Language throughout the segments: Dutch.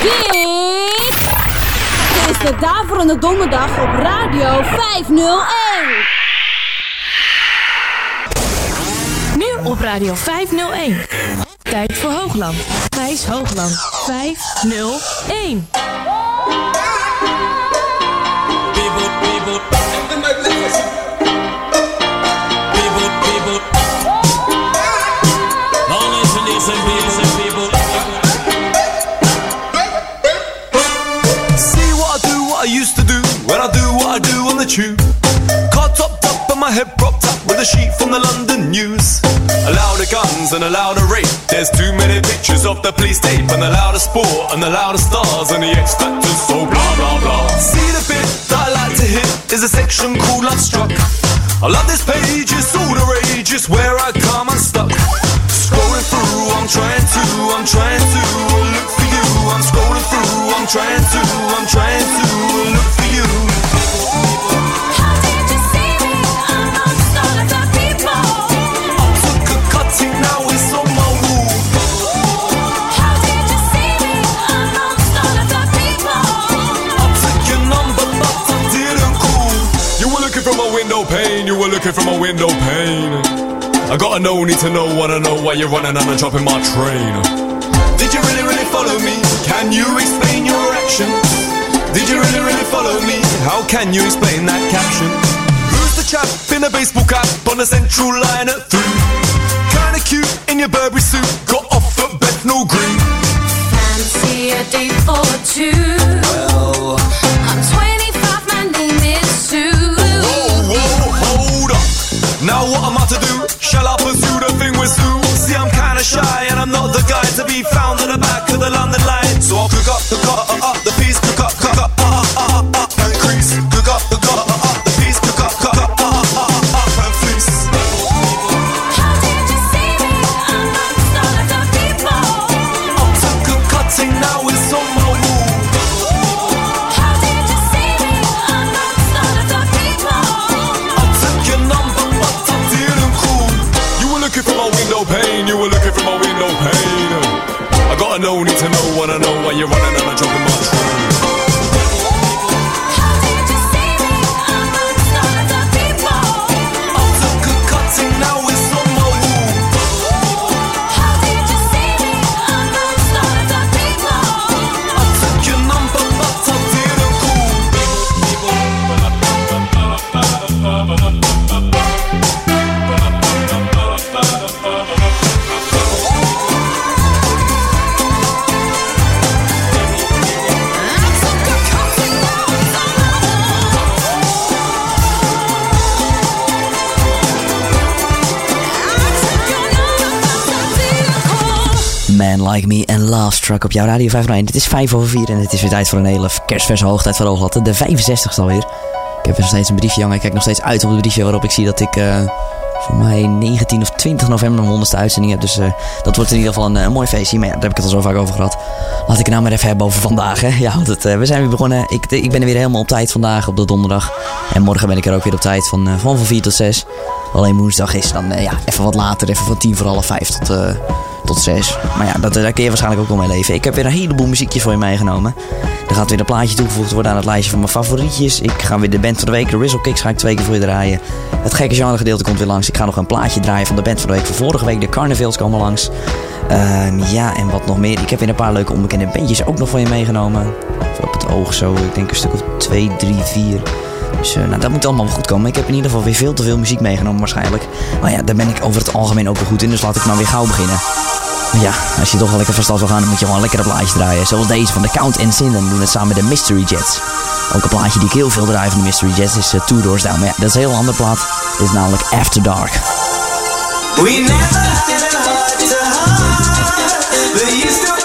Dit is de Daverende Donderdag op Radio 501. Nu op Radio 501. Tijd voor Hoogland. Thijs Hoogland 501. The. Car topped up and my head propped up with a sheet from the London news. Allow the guns and allow the rape. There's too many pictures of the police tape and the sport and the stars and the X Factors. So blah blah blah. See the bit that I like to hit is a section called Love Struck. I love this page, it's all the rage, it's where I come unstuck. Scrolling through, I'm trying to, I'm trying to look for you. I'm scrolling through, I'm trying to, I'm trying to look for you. From my window pane, you were looking from my window pane. I gotta know, need to know, wanna know why you're running and I'm dropping my train. Did you really, really follow me? Can you explain your actions? Did you really, really follow me? How can you explain that caption? Who's the chap in a baseball cap on the central line at three? Kinda cute in your Burberry suit, got off at Bethnal Green. Fancy a date for two. I'm to do? Shall I pursue the thing with Sue? See, I'm kinda shy and I'm not the guy to be found at the back of the London line. So I'll cook up, cook Struck op jouw Radio 501. Het is 5 over 4 en het is weer tijd voor een hele kerstverse hoogtijd van Ooglatten. De 65ste alweer. Ik heb nog steeds een briefje hangen. Ik kijk nog steeds uit op het briefje waarop ik zie dat ik eh, voor mij 19 of 20 november mijn 100ste uitzending heb. Dus eh, dat wordt in ieder geval een, eh, mooi feestje. Maar ja, daar heb ik het al zo vaak over gehad. Laat ik het nou maar even hebben over vandaag. Hè. Ja, want het, we zijn weer begonnen. Ik, ik ben er weer helemaal op tijd vandaag op de donderdag. En morgen ben ik er ook weer op tijd van, van, van 4 tot 6. Alleen woensdag is dan ja, even wat later. Even van 10 voor half 5 tot... tot 6. Maar ja, dat, daar kun je waarschijnlijk ook wel mee leven. Ik heb weer een heleboel muziekjes voor je meegenomen. Er gaat weer een plaatje toegevoegd worden aan het lijstje van mijn favorietjes. Ik ga weer de band van de week, de Rizzle Kicks, ga ik twee keer voor je draaien. Het gekke genre gedeelte komt weer langs. Ik ga nog een plaatje draaien van de band van de week van vorige week. De Carnivals komen langs. Ehm, ja, en wat nog meer. Ik heb weer een paar leuke onbekende bandjes ook nog voor je meegenomen. Op het oog zo, ik denk een stuk of 2, 3, 4. Dus eh, nou, dat moet allemaal wel goed komen. Ik heb in ieder geval weer veel te veel muziek meegenomen waarschijnlijk. Maar ja, daar ben ik over het algemeen ook wel goed in. Dus laat ik maar weer gauw beginnen. Maar ja, als je toch wel lekker van start wil gaan, dan moet je gewoon lekker een plaatje draaien. Zoals deze van The Count and Sin. En doen het samen met de Mystery Jets. Ook een plaatje die ik heel veel draai van de Mystery Jets is uh, Two Doors Down. Maar ja, dat is een heel ander plaat. Dit is namelijk After Dark. We never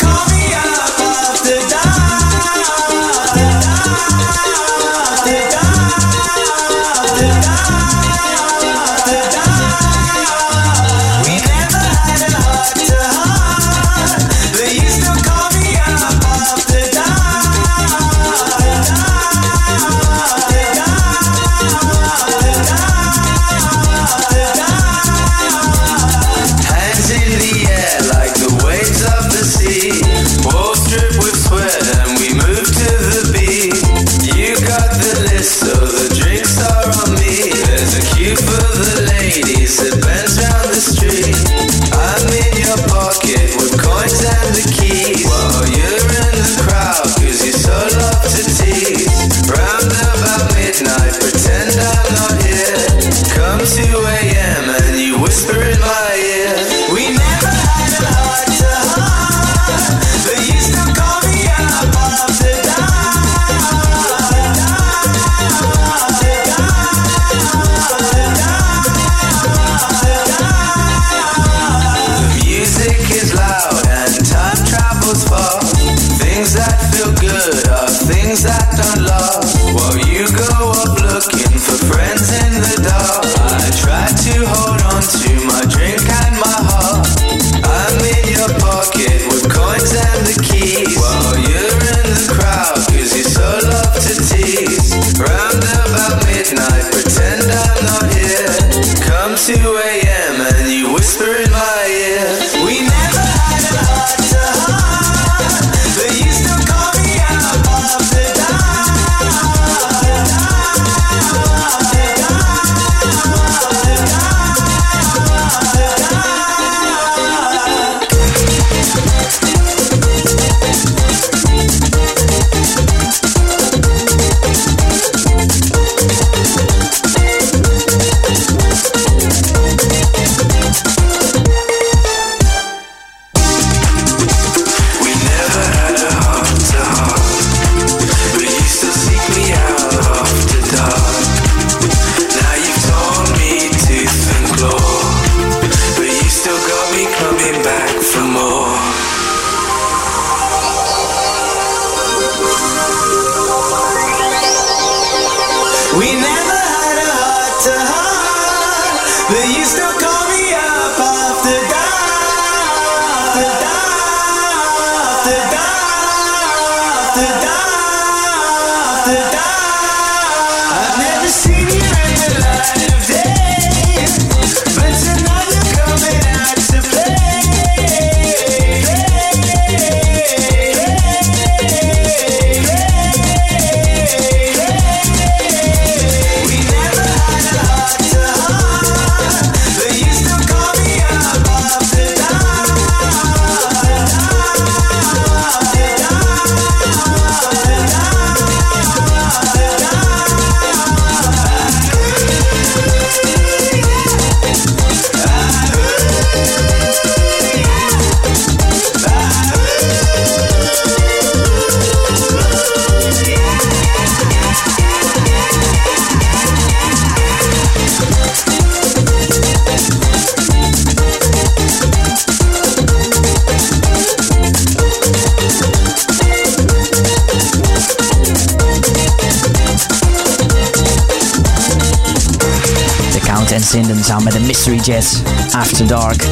Sinden samen met de Mystery Jets After Dark.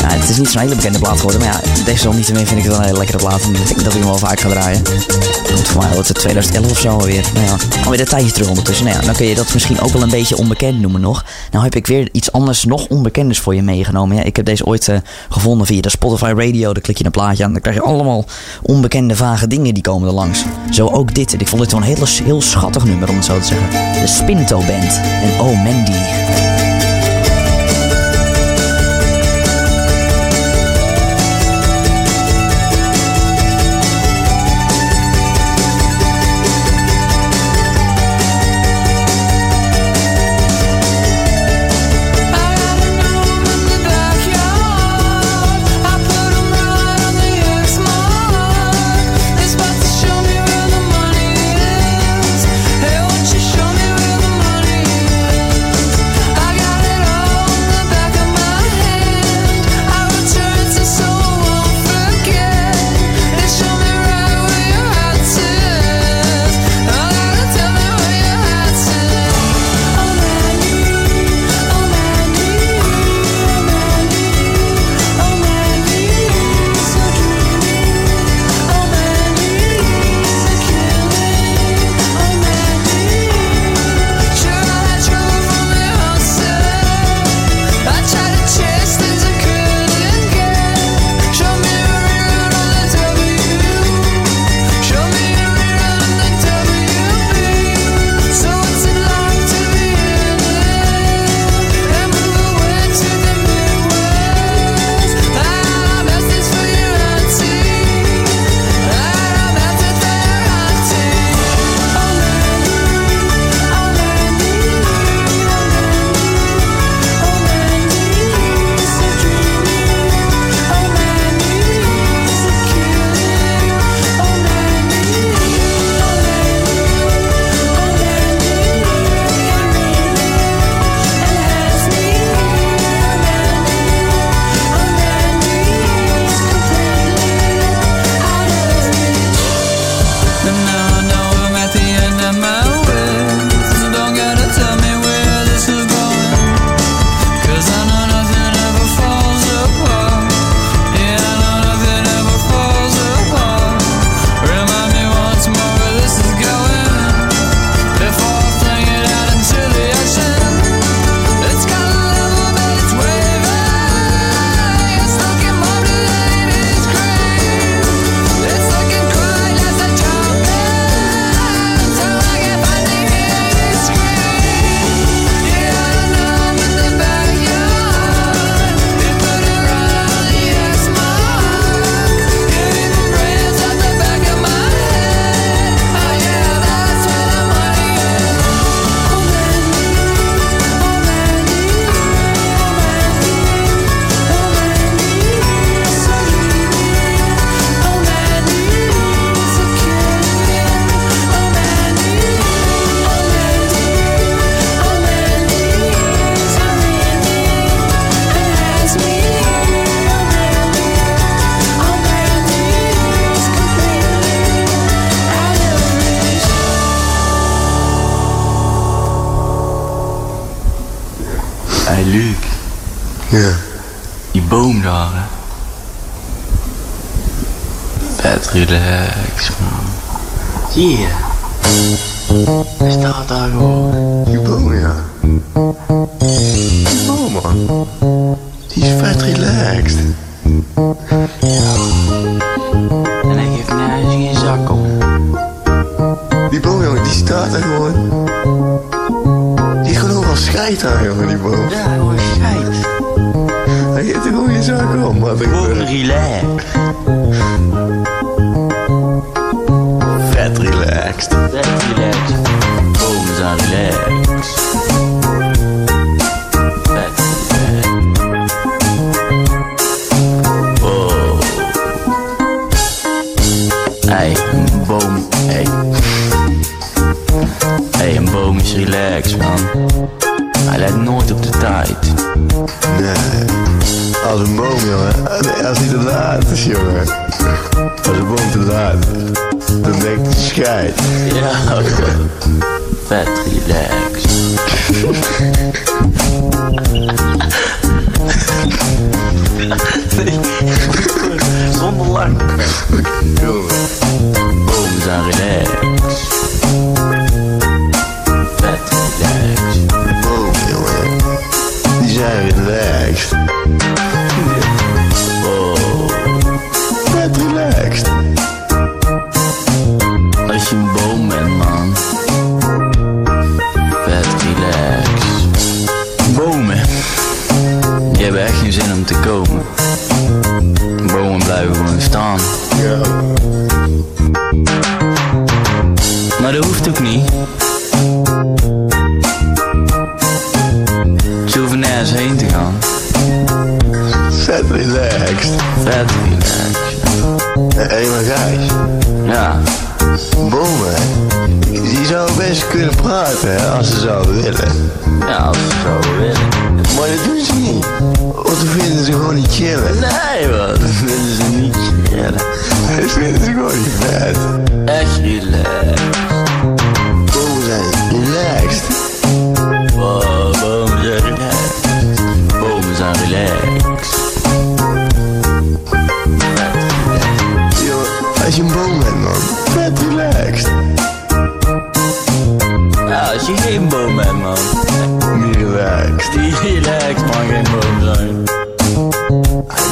Ja, het is niet zo'n hele bekende plaat geworden, maar ja, deze niet meer vind ik het wel een hele lekkere plaat. En ik denk dat ik hem wel vaak ga draaien. Komt voor mij wat 2011 of zo alweer. Nou ja, alweer een tijdje terug ondertussen. Nou dan kun je dat misschien ook wel een beetje onbekend noemen nog. Nou heb ik weer iets anders, nog onbekenders voor je meegenomen. Ja, ik heb deze ooit eh, gevonden via de Spotify Radio. Dan klik je een plaatje aan, dan krijg je allemaal onbekende vage dingen die komen er langs. Zo ook dit. Ik vond dit wel een heel, heel schattig nummer om het zo te zeggen. De Spinto Band en Oh Mandy.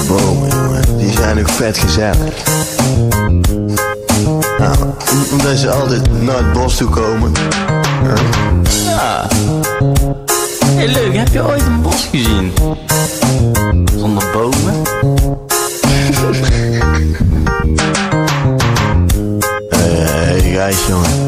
Bomen, jongen. Die zijn ook vet gezellig. Nou, om- omdat ze altijd naar het bos toe komen. Ja. Hey, leuk, heb je ooit een bos gezien? Zonder bomen? Hé, hey, Gijs, jongen.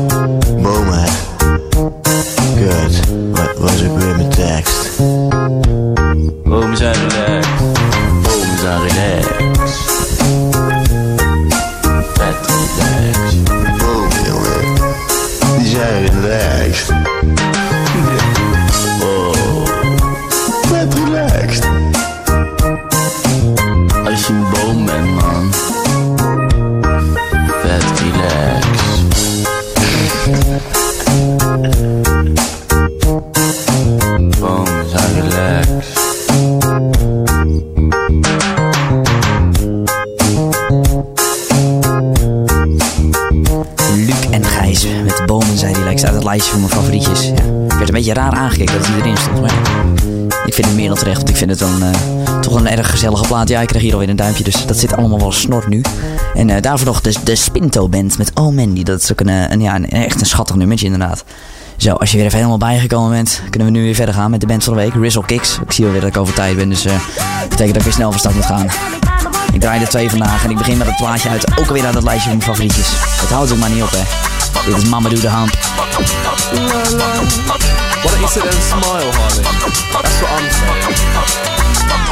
Dan eh, toch een erg gezellige plaat. Ja, ik krijg hier alweer een duimpje, dus dat zit allemaal wel snor nu. En eh, daarvoor nog de, de Spinto Band met Oh Mandy. Dat is ook een, eh, een, ja, een, echt een schattig nummertje inderdaad. Zo, als je weer even helemaal bijgekomen bent, kunnen we nu weer verder gaan met de band van de week, Rizzle Kicks. Ik zie alweer dat ik over tijd ben, dus dat betekent dat ik weer snel van start moet gaan. Ik draai er twee vandaag en ik begin met het plaatje uit, ook alweer uit het lijstje van mijn favorietjes. Het houdt ook maar niet op, hè. Dit is Mamadou de Hamp. Why don't you sit smile, Harley?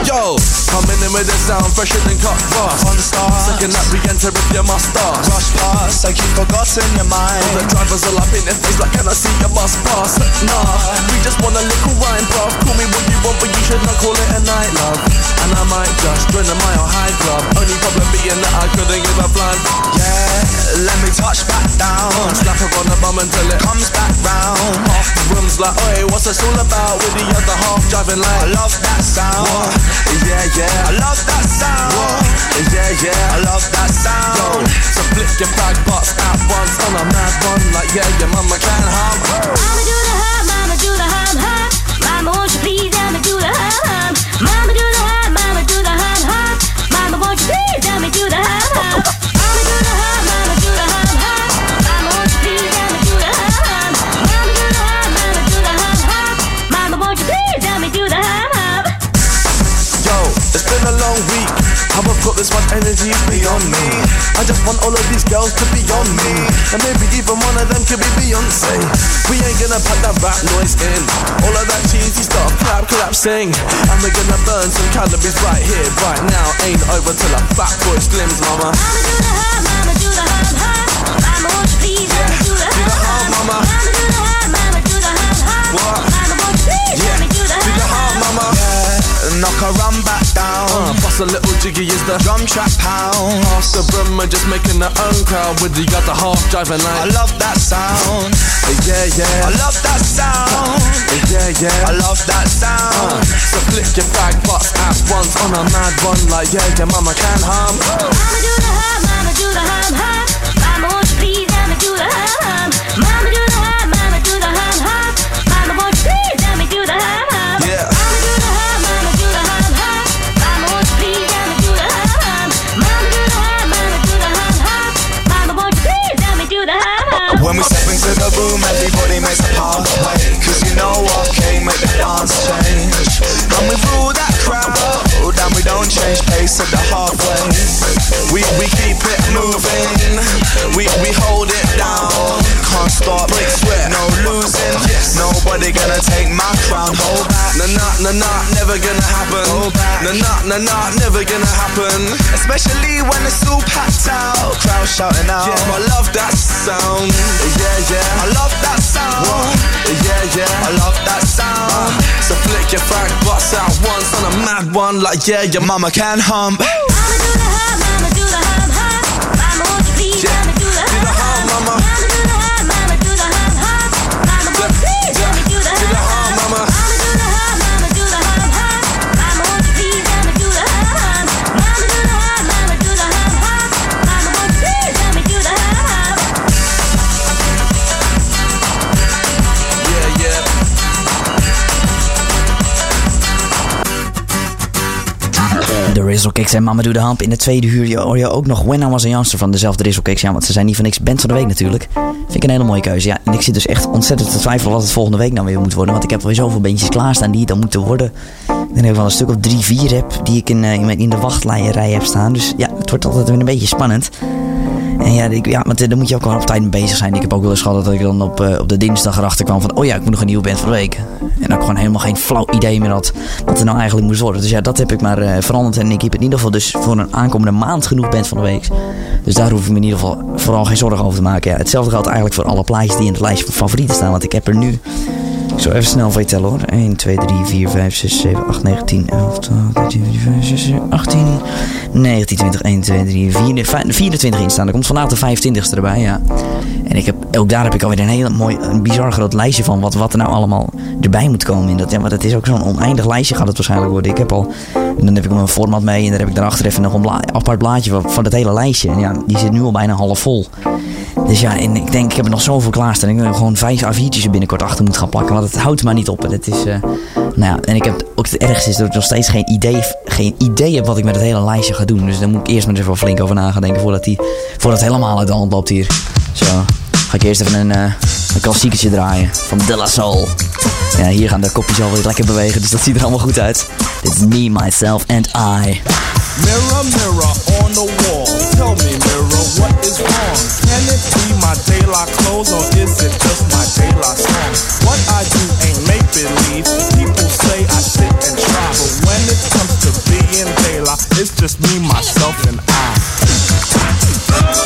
Yo, coming in with the sound fresher than cut grass. On stars, second that re-enter with you must start. Rush past, like you forgotten your mind. All the drivers are up in their face like, can I see your bus pass? Nah, we just want a little wine, bruv. Call me what you want, but you should not call it a night, love. And I might just join the mile high club. Only problem being that I couldn't give a flying. Yeah, let me touch back down. Slap her on the bum until it comes back round. Half the room's like, oi, what's this all about? With the other half driving like, I love that sound. Yeah, yeah. I love that sound. Yeah, yeah. I love that sound. Yo, so flick your bag butts at once on a mad one, like yeah, your mama can hum. Mama do the hum, mama do the hum hum. Mama won't you please let me do the hum hum. Mama do the this much energy beyond me. I just want all of these girls to be on me. And maybe even one of them could be Beyonce. We ain't gonna put that rap noise in. All of that cheesy stuff, clap, clap, sing. And we're gonna burn some calories right here, right now. Ain't over till a fat boy slims, mama. Down. Uh, a little jiggy is the Drum trap pound. Pass the broom and just making the own crowd with the other half driving line. I love that sound. Yeah, yeah I love that sound. Yeah, yeah I love that sound. So flick your bag butts at once on a mad one like yeah, your mama can hum Mama do the Nobody gonna take my crown, hold back. Nah, nah, nah, nah, never gonna happen Hold back. Nah, nah, nah, nah, never gonna happen Especially when it's all packed out, crowd shouting out. Yeah, I love that sound Yeah, yeah I love that sound. Yeah, yeah I love that sound. So flick your fag butts out once on a mad one like yeah, your Mama can hum. Mama De Rizzlekicks en Mama Doe de Hamp. In de tweede uur hoor je ook nog When I Was a Youngster van dezelfde Rizzlekicks. Ja, want ze zijn niet van niks band van de week natuurlijk. Vind ik een hele mooie keuze. Ja, en ik zit dus echt ontzettend te twijfelen wat het volgende week nou weer moet worden. Want ik heb alweer zoveel bandjes klaarstaan die dan moeten worden. Ik denk dat ik wel een stuk of drie, vier heb die ik in, eh, in, mijn- in de wachtlijnrij heb staan. Dus ja, het wordt altijd weer een beetje spannend. En ja, ik, ja, maar daar moet je ook wel op tijd mee bezig zijn. Ik heb ook wel eens gehad dat ik dan op, eh, op de dinsdag erachter kwam van... Oh ja, ik moet nog een nieuwe band van de week. En dat ik gewoon helemaal geen flauw idee meer had wat er nou eigenlijk moest worden. Dus ja, dat heb ik maar eh, veranderd. En ik heb in ieder geval dus voor een aankomende maand genoeg band van de week. Dus daar hoef ik me in ieder geval vooral geen zorgen over te maken. Ja, hetzelfde geldt eigenlijk voor alle plaatjes die in het lijstje van favorieten staan. Want ik heb er nu... Ik zal even snel voor je tellen hoor. 1, 2, 3, 4, 5, 6, 7, 8, 9, 10, 11, 12, 13, 14, 15, 16, 17, 18, 19, 20, 1, 2, 3, 4, 24 in staan. Er komt vandaag de 25ste erbij, ja. En ik heb, ook daar heb ik alweer een heel mooi, een bizar groot lijstje van wat, wat er nou allemaal erbij moet komen. In dat, ja, maar dat is ook zo'n oneindig lijstje gaat het waarschijnlijk worden. Ik heb al, en dan heb ik een format mee en dan heb ik daarachter even nog een apart blaadje van, van dat hele lijstje. En ja, die zit nu al bijna half vol. Dus ja, en ik denk, ik heb er nog zoveel klaarstaan. Ik denk dat gewoon vijf A4'tjes er binnenkort achter moet gaan plakken. Want het houdt maar niet op. En het is, eh, nou ja, en ik heb ook het ergste is dat ik nog steeds geen idee, geen idee heb wat ik met het hele lijstje ga doen. Dus daar moet ik eerst maar eens even flink over na gaan denken voordat, die, voordat het helemaal uit de hand loopt hier. Zo, ga ik eerst even een, eh een klassiekertje draaien van De La Soul. Ja, hier gaan de kopjes alweer lekker bewegen, dus dat ziet er allemaal goed uit. Dit is Me, Myself and I. Mirror, mirror on the wall. Tell me, mirror, what is wrong? Can it be my daylight clothes or is it just my daylight song? What I do ain't make believe. People say I sit and try, but when it comes to being daylight, it's just me, myself, and I.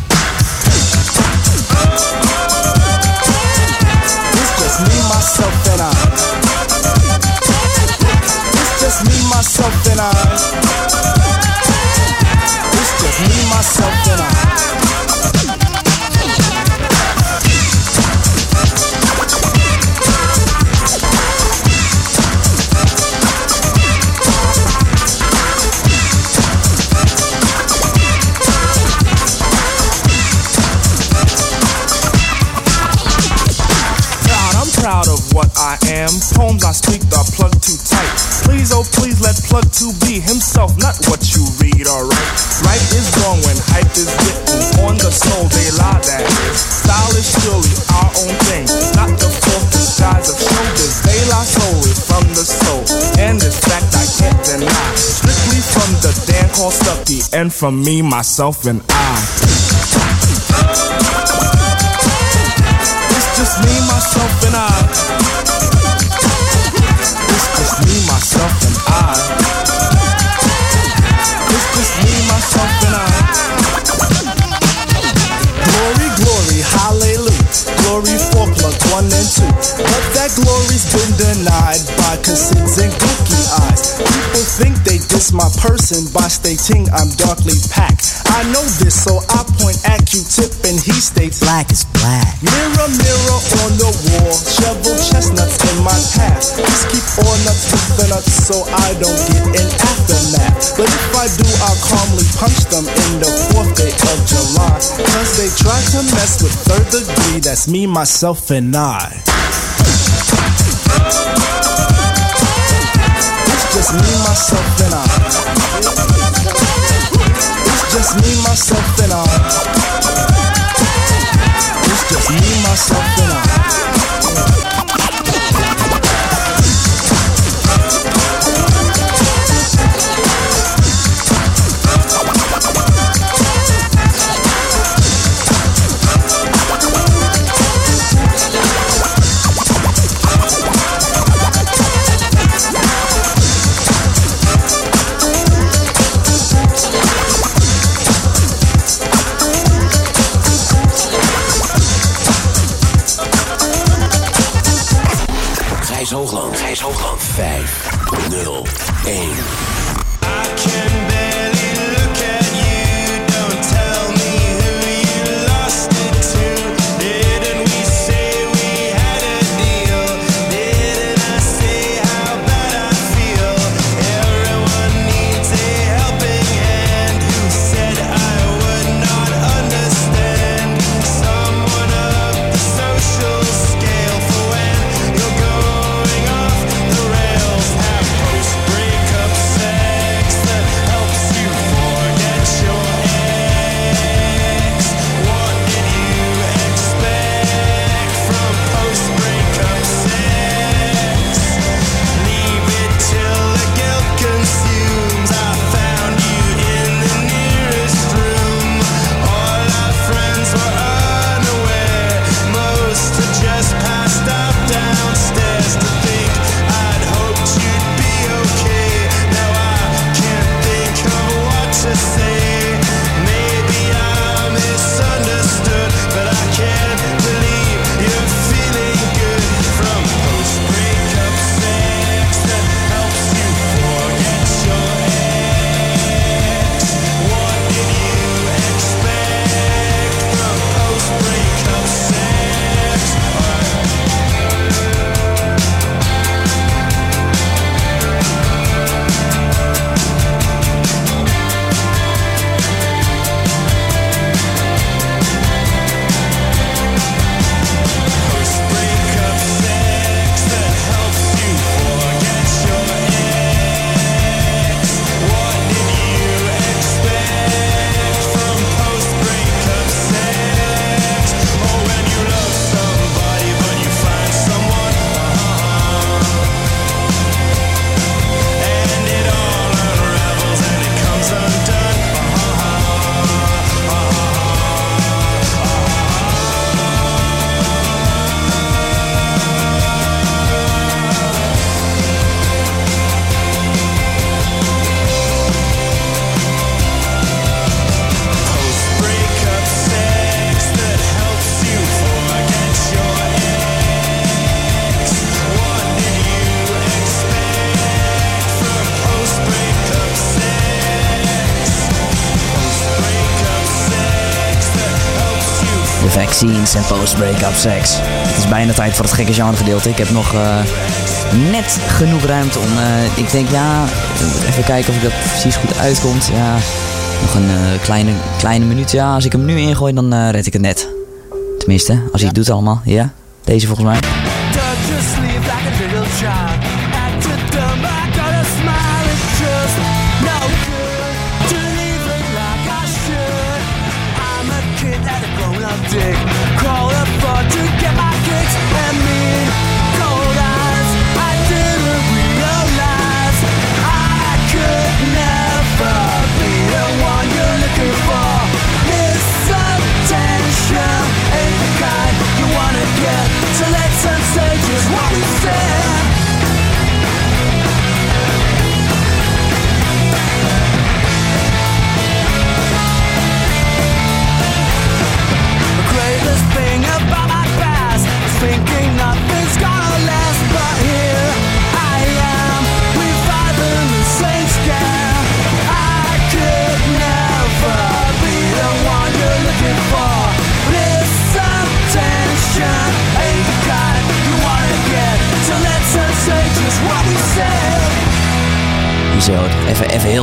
life. For me, myself, and I. It's just me, myself, and I. It's just me, myself, and I. It's just me, myself, and I. Glory, glory, hallelujah. Glory for one and two. But that glory's been denied by cassettes and cookie eyes. People think they diss my person by stating That's me, myself, and I. It's just me, myself, and I. It's just me, myself, and I. It's just me, myself, and I. vaccines en post-breakup sex. Het is bijna tijd voor het gekke genre gedeelte. Ik heb nog eh, net genoeg ruimte om... eh, ik denk, ja, even kijken of ik dat precies goed uitkomt. Ja, nog een eh, kleine, kleine minuut. Ja, als ik hem nu ingooi, dan red ik het net. Tenminste, als hij het doet allemaal. Ja, deze volgens mij.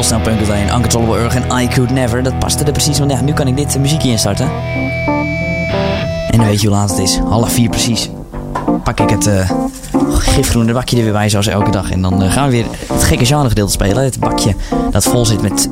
Snel punk meteen. Uncontrollable Urge en I Could Never. Dat paste er precies, want ja, nu kan ik dit uh, muziekje instarten. En dan weet je hoe laat het is. Half vier precies. Pak ik het eh gifgroene bakje er weer bij, zoals elke dag. En dan eh, gaan we weer het gekke genre gedeelte spelen. Het bakje dat vol zit met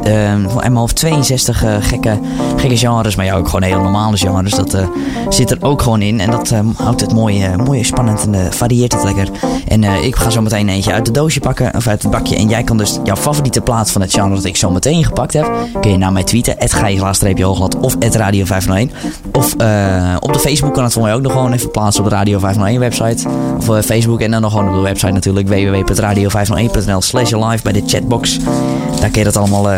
mijn hoofd 62 eh, gekke, gekke genres. Maar ja, ook gewoon hele normale genres. Dat eh, zit er ook gewoon in. En dat eh, houdt het mooi, mooi spannend en varieert het lekker. En eh, ik ga zo meteen eentje uit het doosje pakken. Of uit het bakje. En jij kan dus jouw favoriete plaat van het genre dat ik zo meteen gepakt heb. Kun je naar mij tweeten. Het hooglat of radio 501. Of eh, op de Facebook kan het voor mij ook nog gewoon even plaatsen op de Radio 501 website. Of eh, Facebook en dan nog gewoon op de website natuurlijk. www.radio501.nl slash live bij de chatbox. Daar kun je dat allemaal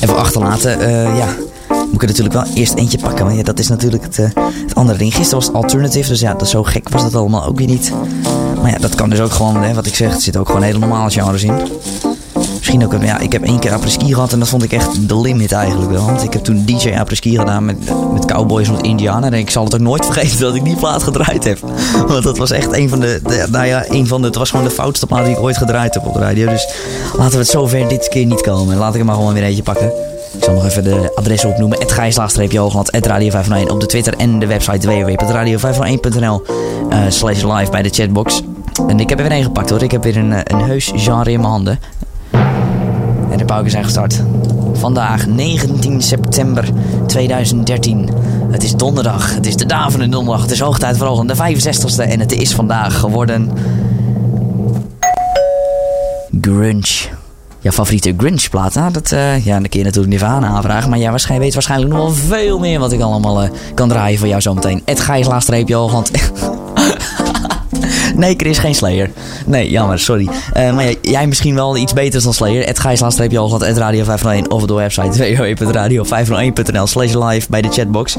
even achterlaten. Ja, moet ik natuurlijk wel eerst eentje pakken. Want dat is natuurlijk het, het andere ding. Gisteren was het alternative, dus ja, dat zo gek was dat allemaal ook weer niet. Maar ja, dat kan dus ook gewoon, hè, wat ik zeg, er zitten ook gewoon hele normale genres in. Misschien ook, ja, ik heb één keer apres-ski gehad en dat vond ik echt de limit eigenlijk wel. Want ik heb toen DJ apres-ski gedaan met, met Cowboys met Indianen. En ik zal het ook nooit vergeten dat ik die plaat gedraaid heb. Want dat was echt een van de, nou ja, een van de, het was gewoon de foutste plaat die ik ooit gedraaid heb op de radio. Dus laten we het zover dit keer niet komen. Laat ik er maar gewoon weer eentje pakken. Ik zal nog even de adres opnoemen. Het Hoogland, Radio 501 op de Twitter en de website www.radio501.nl eh, slash live bij de chatbox. En ik heb er weer één gepakt hoor. Ik heb weer een, eh, een heus genre in mijn handen. En de pauken zijn gestart. Vandaag 19 september 2013. Het is donderdag. Het is de daverende donderdag. Het is hoogtijd voor. De 65ste. En het is vandaag geworden... Grunge. Jouw favoriete grunge plaat? Nou, dat, eh, ja, dan kun je natuurlijk aan aanvragen. Maar jij weet waarschijnlijk nog wel veel meer wat ik allemaal eh, kan draaien voor jou zometeen. Het Gijs laagstreepje Hoogland. Nee, Chris, geen Slayer. Nee, jammer, sorry. Eh, maar jij misschien wel iets beters dan Slayer. Het Gijs laatstreepje al gehad, Radio 501 of op de website www.radio501.nl slash live bij de chatbox.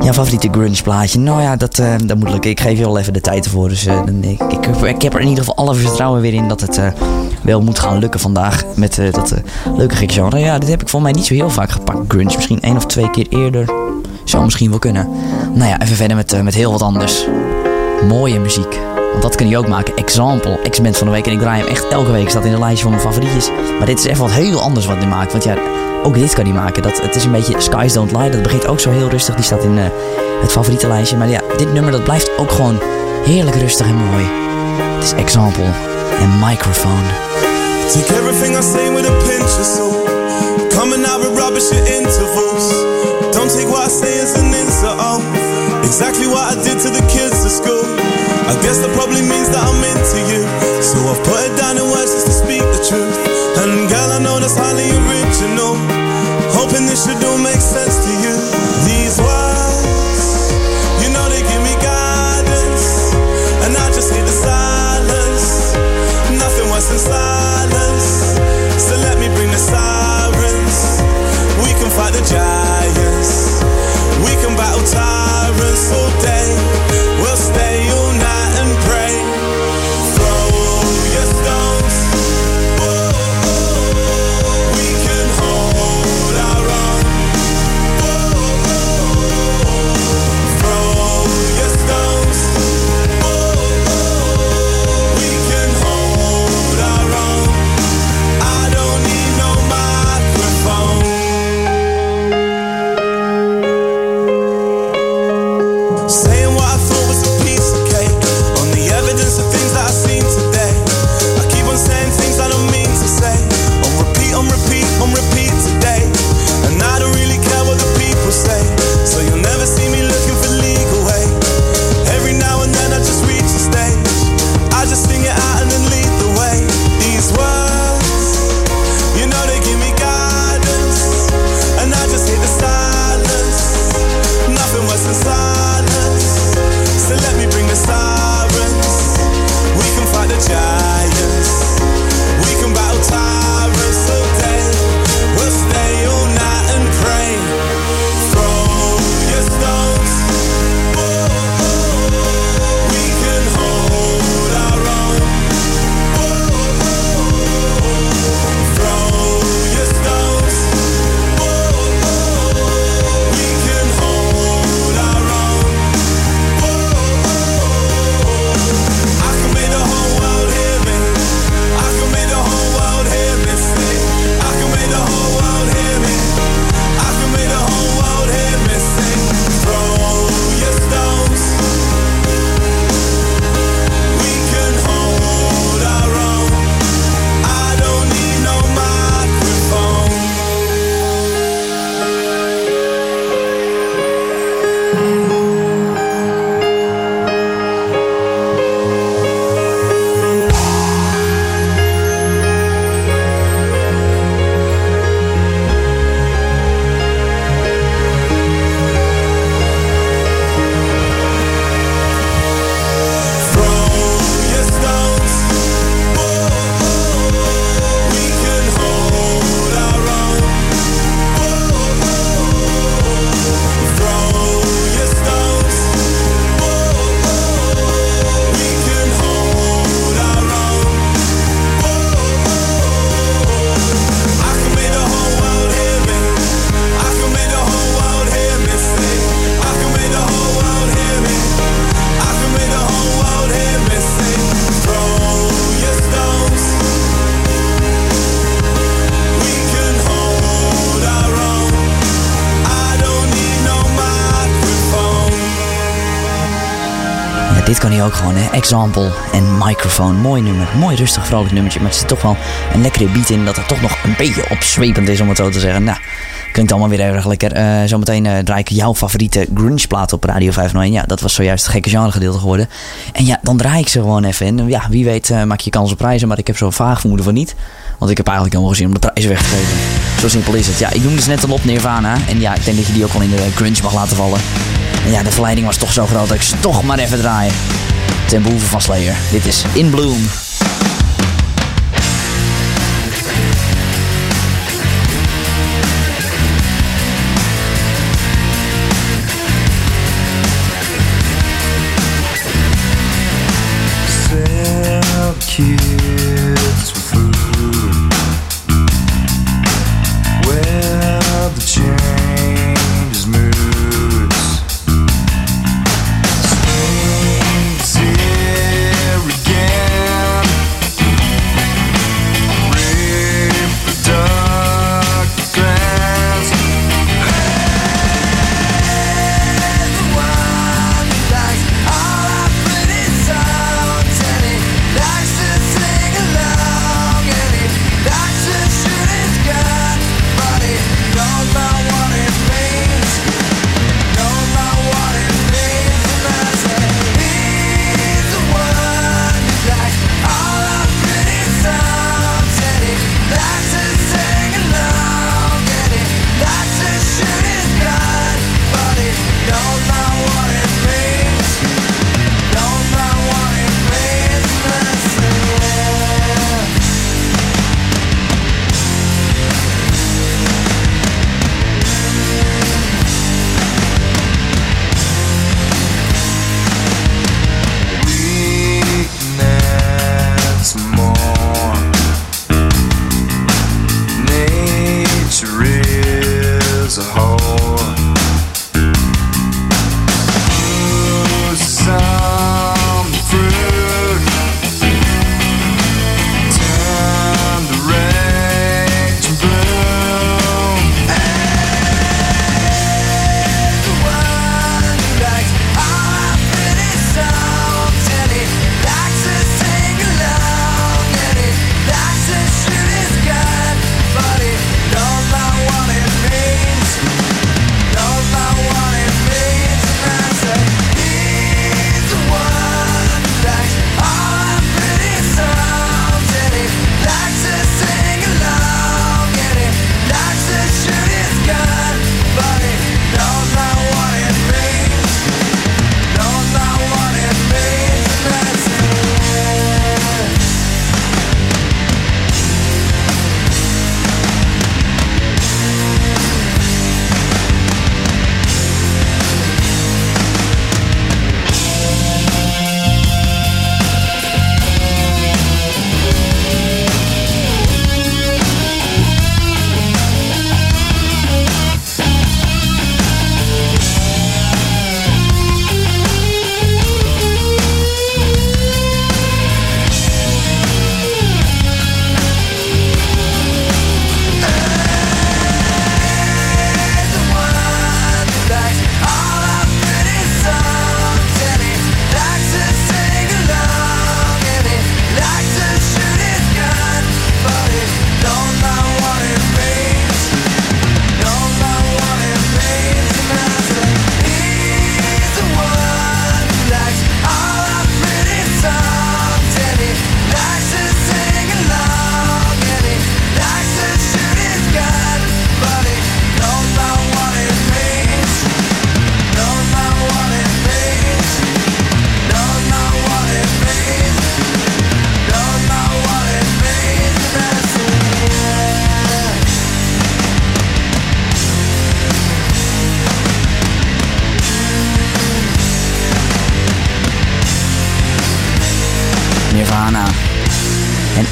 Jouw favoriete grunge plaatje? Nou ja, dat, eh, dat moet lukken. Ik geef je wel even de tijd ervoor. Dus eh, ik, ik, ik heb er in ieder geval alle vertrouwen weer in dat het wel moet gaan lukken vandaag. Met dat leuke gekke genre. Ja, dit heb ik voor mij niet zo heel vaak gepakt. Grunge misschien één of twee keer eerder. Zou misschien wel kunnen. Nou ja, even verder met, met heel wat anders. Mooie muziek. Want dat kun je ook maken. Example, ex-band van de week. En ik draai hem echt elke week. Staat in de lijstje van mijn favorietjes. Maar dit is echt wat heel anders wat hij maakt. Want ja, ook dit kan hij maken. Dat, het is een beetje Skies Don't Lie. Dat begint ook zo heel rustig. Die staat in eh, het favoriete lijstje. Maar ja, dit nummer dat blijft ook gewoon heerlijk rustig en mooi. Het is Example en Microphone. Take everything I say with a pinch of salt. Coming out with rubbish at intervals. Don't take what I say as an insult. Exactly what I did to the kids at school. I guess that probably means that I'm into you. So I've put it down in words just to speak the truth. And girl, I know that's highly original. Hoping this should all make sense to you. Ook gewoon, hè. Example en Microphone. Mooi nummer. Mooi rustig, vrolijk nummertje. Maar er zit toch wel een lekkere beat in dat er toch nog een beetje opzwepend is, om het zo te zeggen. Nou, klinkt allemaal weer erg lekker. Eh, zometeen eh, draai ik jouw favoriete grunge plaat op Radio 501. Ja, dat was zojuist het gekke genre gedeelte geworden. En ja, dan draai ik ze gewoon even in. Ja, wie weet eh, maak je kans op prijzen, maar ik heb zo'n vaag vermoeden van niet. Want ik heb eigenlijk helemaal gezien om de prijzen weg te geven. Zo simpel is het. Ja, ik noemde dus net al op Nirvana. En ja, ik denk dat je die ook wel in de grunge mag laten vallen. En ja, de verleiding was toch zo groot dat ik ze toch maar even draai. Ten behoeve van Slayer. Dit is In Bloom.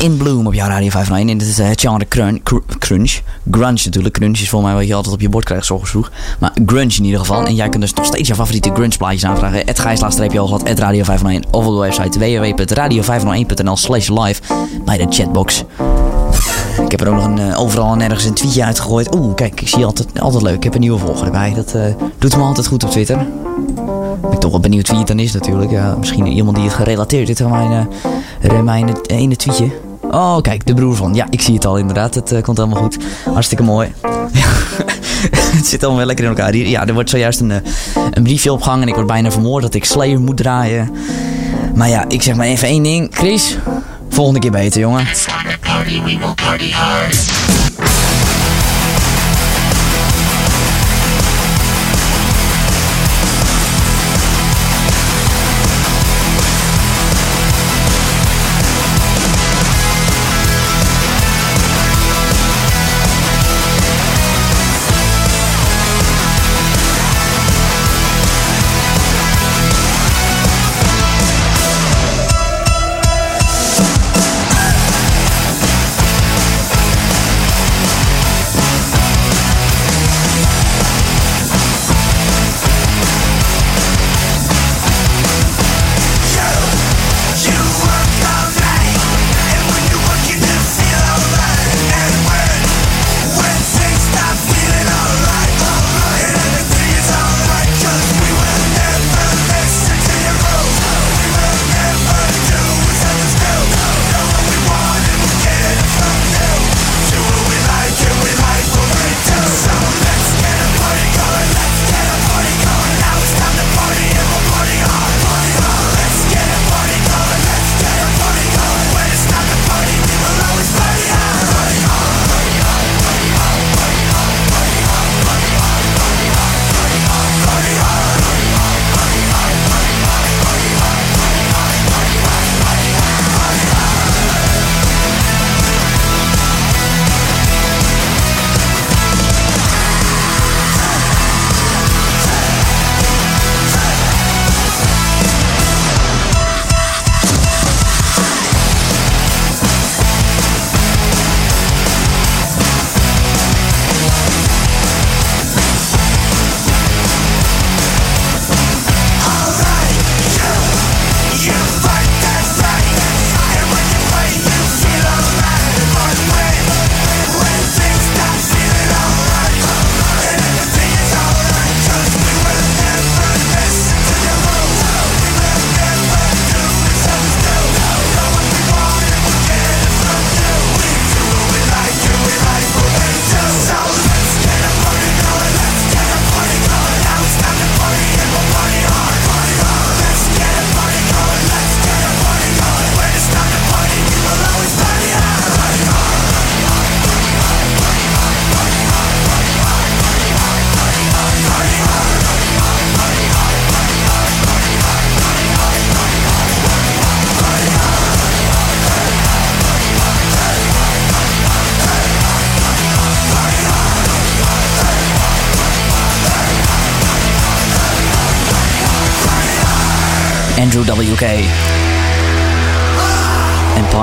In Bloom op jouw Radio 501. En dit is eh, het genre crun- cr- crunch. Grunge natuurlijk. Crunch is volgens mij wat je altijd op je bord krijgt, zo vroeg. Maar grunge in ieder geval. En jij kunt dus nog steeds je favoriete grunge plaatjes aanvragen. Het gijslaag-hooglat, het Radio 501. Of op de website www.radio501.nl slash live bij de chatbox. Ik heb er ook nog een, eh, overal en nergens een tweetje uitgegooid. Oeh, kijk, ik zie altijd, altijd leuk. Ik heb een nieuwe volger erbij. Dat eh, doet me altijd goed op Twitter. Ben toch wel benieuwd wie het dan is natuurlijk. Misschien iemand die het gerelateerd heeft aan mijn, eh, mijn ene tweetje. Oh, kijk, de broer van. Ja, ik zie het al inderdaad. Het eh, komt helemaal goed. Hartstikke mooi. het zit allemaal wel lekker in elkaar. Hier, ja, er wordt zojuist een, eh, een briefje opgehangen. En ik word bijna vermoord dat ik Slayer moet draaien. Maar ja, ik zeg maar even één ding. Chris, volgende keer beter, jongen.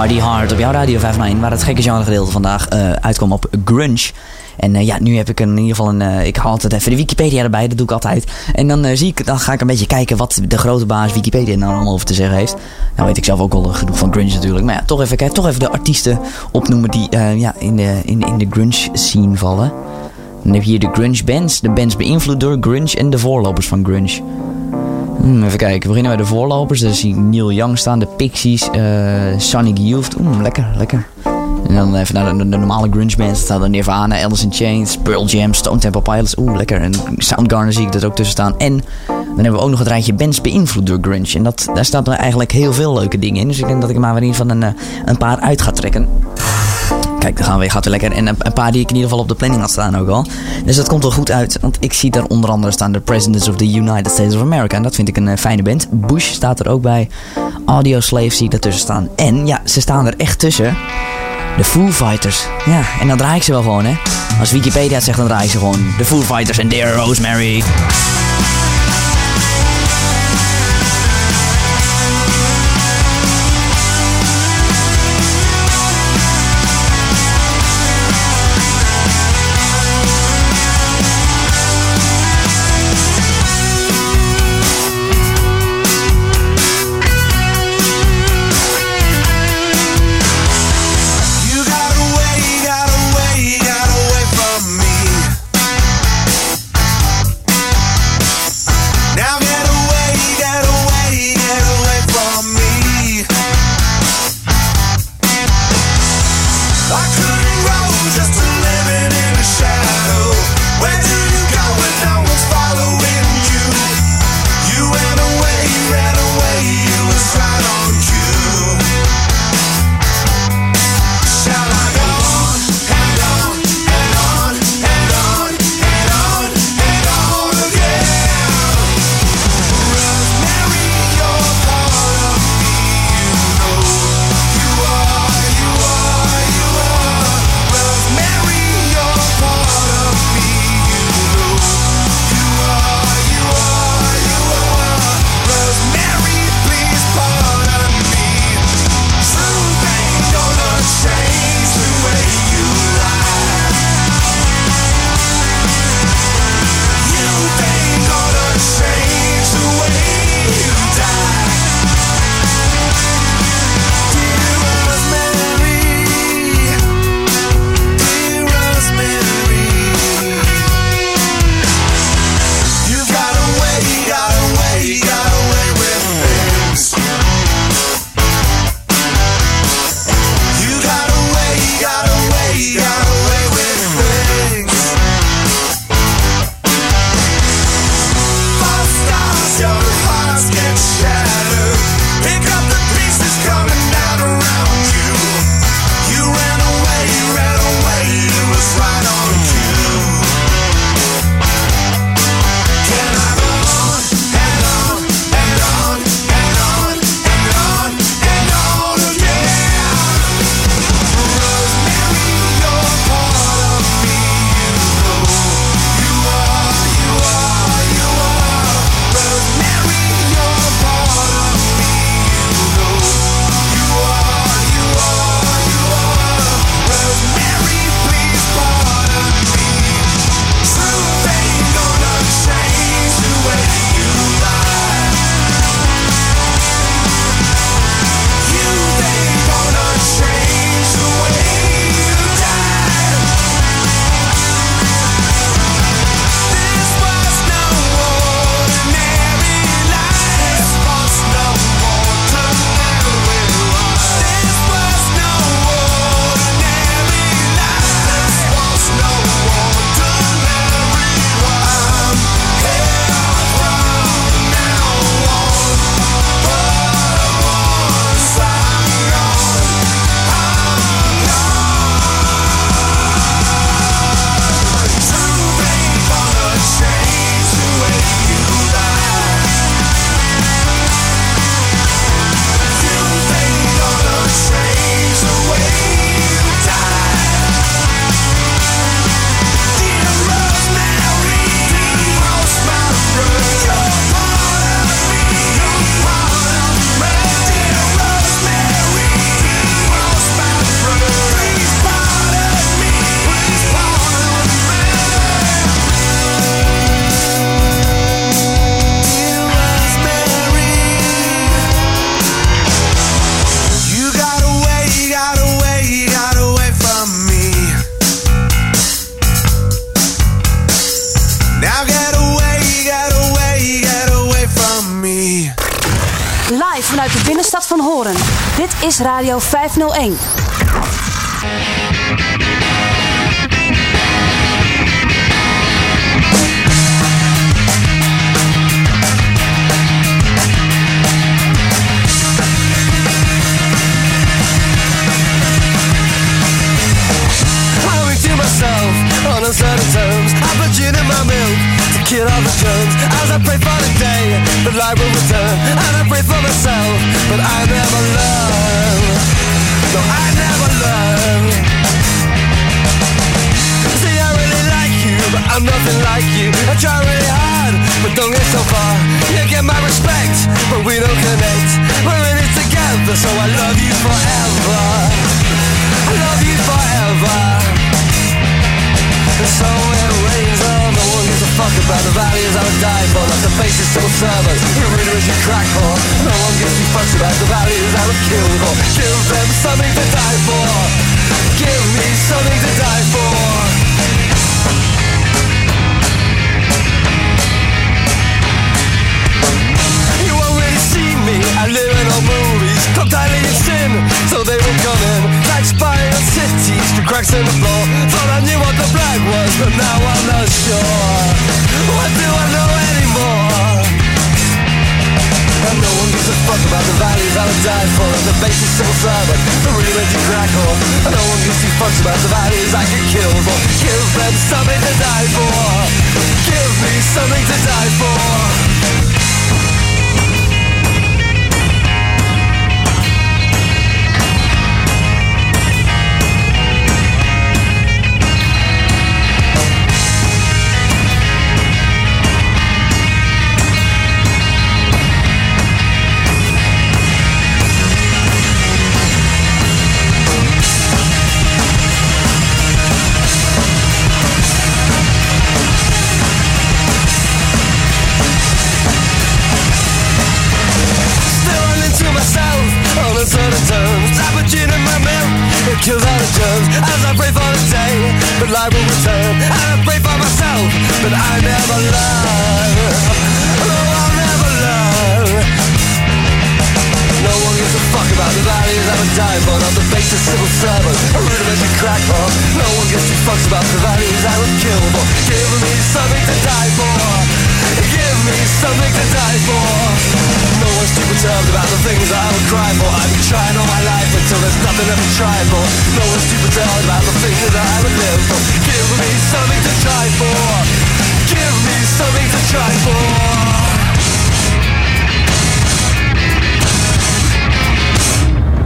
Party Hard op jouw Radio 59, waar het gekke genre gedeelte vandaag eh uitkwam op grunge. En eh, ja, nu heb ik in ieder geval een. eh, ik haal altijd even de Wikipedia erbij, dat doe ik altijd. En dan, zie ik, dan ga ik een beetje kijken wat de grote baas Wikipedia nou allemaal over te zeggen heeft. Nou weet ik zelf ook al genoeg van grunge natuurlijk. Maar ja, toch even, kijken, toch even de artiesten opnoemen die ja, in, de, in, in de grunge scene vallen. Dan heb je hier de grunge bands. De bands beïnvloed door grunge en de voorlopers van grunge. Hmm, even kijken, we beginnen bij de voorlopers. Daar zie ik Neil Young staan, de Pixies, eh, Sonic Youth. Oeh, lekker, lekker. En dan even naar de, normale grunge bands. Staan er Nirvana, Alice in Chains, Pearl Jam, Stone Temple Pilots. Oeh, lekker. En Soundgarden zie ik er ook tussen staan. En dan hebben we ook nog het rijtje bands beïnvloed door grunge. En dat, daar staat er eigenlijk heel veel leuke dingen in. Dus ik denk dat ik er maar weer van een, eh, een paar uit ga trekken. Kijk, daar gaan we, gaat weer lekker. En een, paar die ik in ieder geval op de planning had staan ook al. Dus dat komt wel goed uit. Want ik zie daar onder andere staan de Presidents of the United States of America. En dat vind ik een eh, fijne band. Bush staat er ook bij. Audio Slave zie ik daartussen staan. En ja, ze staan er echt tussen. De Foo Fighters. Ja, en dan draai ik ze wel gewoon, hè. Als Wikipedia zegt, dan draai ik ze gewoon. De Foo Fighters en Dear Rosemary. Is Radio 501. Owing to myself on uncertain terms I put gin in my milk to kill all the germs As I pray for the day that life will return And I pray for myself, but I never learn No, I never learn. I really like you, but I'm nothing like you. I try really hard, but don't get so far. You get my respect, but we don't connect. Together, so I love you forever. I love you forever. So it rains on gives a fuck about the values I would die for. Like the basic civil servant Who really was you crack for No one gives two fucks about the values I would kill for. Give them something to die for. Give me something to die for Old movies. Tightly in sin, so they will come in. Like spiral cities, through cracks in the floor. Thought I knew what the black was, but now I'm not sure. What do I know anymore? And no one gives a fuck about the values I would die for The basic civil servant, the religion crackle And no one gives two fucks about the values I could kill for. Give them something to die for. Give me something to die for that life will return, I pray for myself, but I never learn. Gives a fuck about the values would die for, not the basic civil servant, a rudimentary crackpot. No one gives two fucks about the values I would kill for. Give me something to die for. Give me something to die for. No one's too perturbed about the things I would cry for. I've been trying all my life until there's nothing left to try for. No one's too perturbed about the things that I would live for. Give me something to try for. Give me something to try for.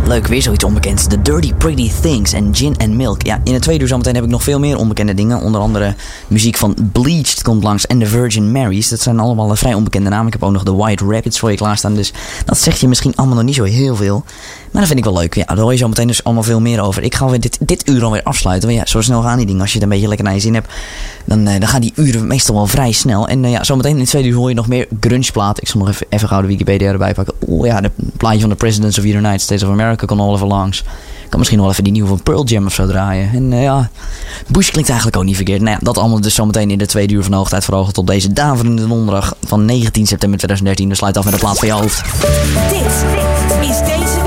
Leuk, weer zoiets onbekends. The Dirty Pretty Things en Gin and Milk. Ja, in het tweede uur zometeen heb ik nog veel meer onbekende dingen. Onder andere muziek van Bleached komt langs en The Virgin Marys. Dat zijn allemaal eh, vrij onbekende namen. Ik heb ook nog de White Rapids voor je klaarstaan. Dus dat zegt je misschien allemaal nog niet zo heel veel. Maar dat vind ik wel leuk. Ja, daar hoor je zo meteen dus allemaal veel meer over. Ik ga alweer dit, dit uur alweer afsluiten. Want ja, zo snel gaan die dingen. Als je het een beetje lekker naar je zin hebt, dan, eh, dan gaan die uren meestal wel vrij snel. En eh, ja, zometeen in tweede uur hoor je nog meer grunge platen. Ik zal nog even, even gauw de Wikipedia erbij pakken. Oeh ja, de plaatje van de Presidents of the United States of America kan al even langs. Kan misschien wel even die nieuwe van Pearl Jam of zo draaien. En eh, ja, Bush klinkt eigenlijk ook niet verkeerd. Nou ja, dat allemaal dus zometeen in de tweede uur van de Hoogtijd Ogen tot deze daverende donderdag van 19 september 2013. We sluiten af met de plaat van je hoofd. Dit is deze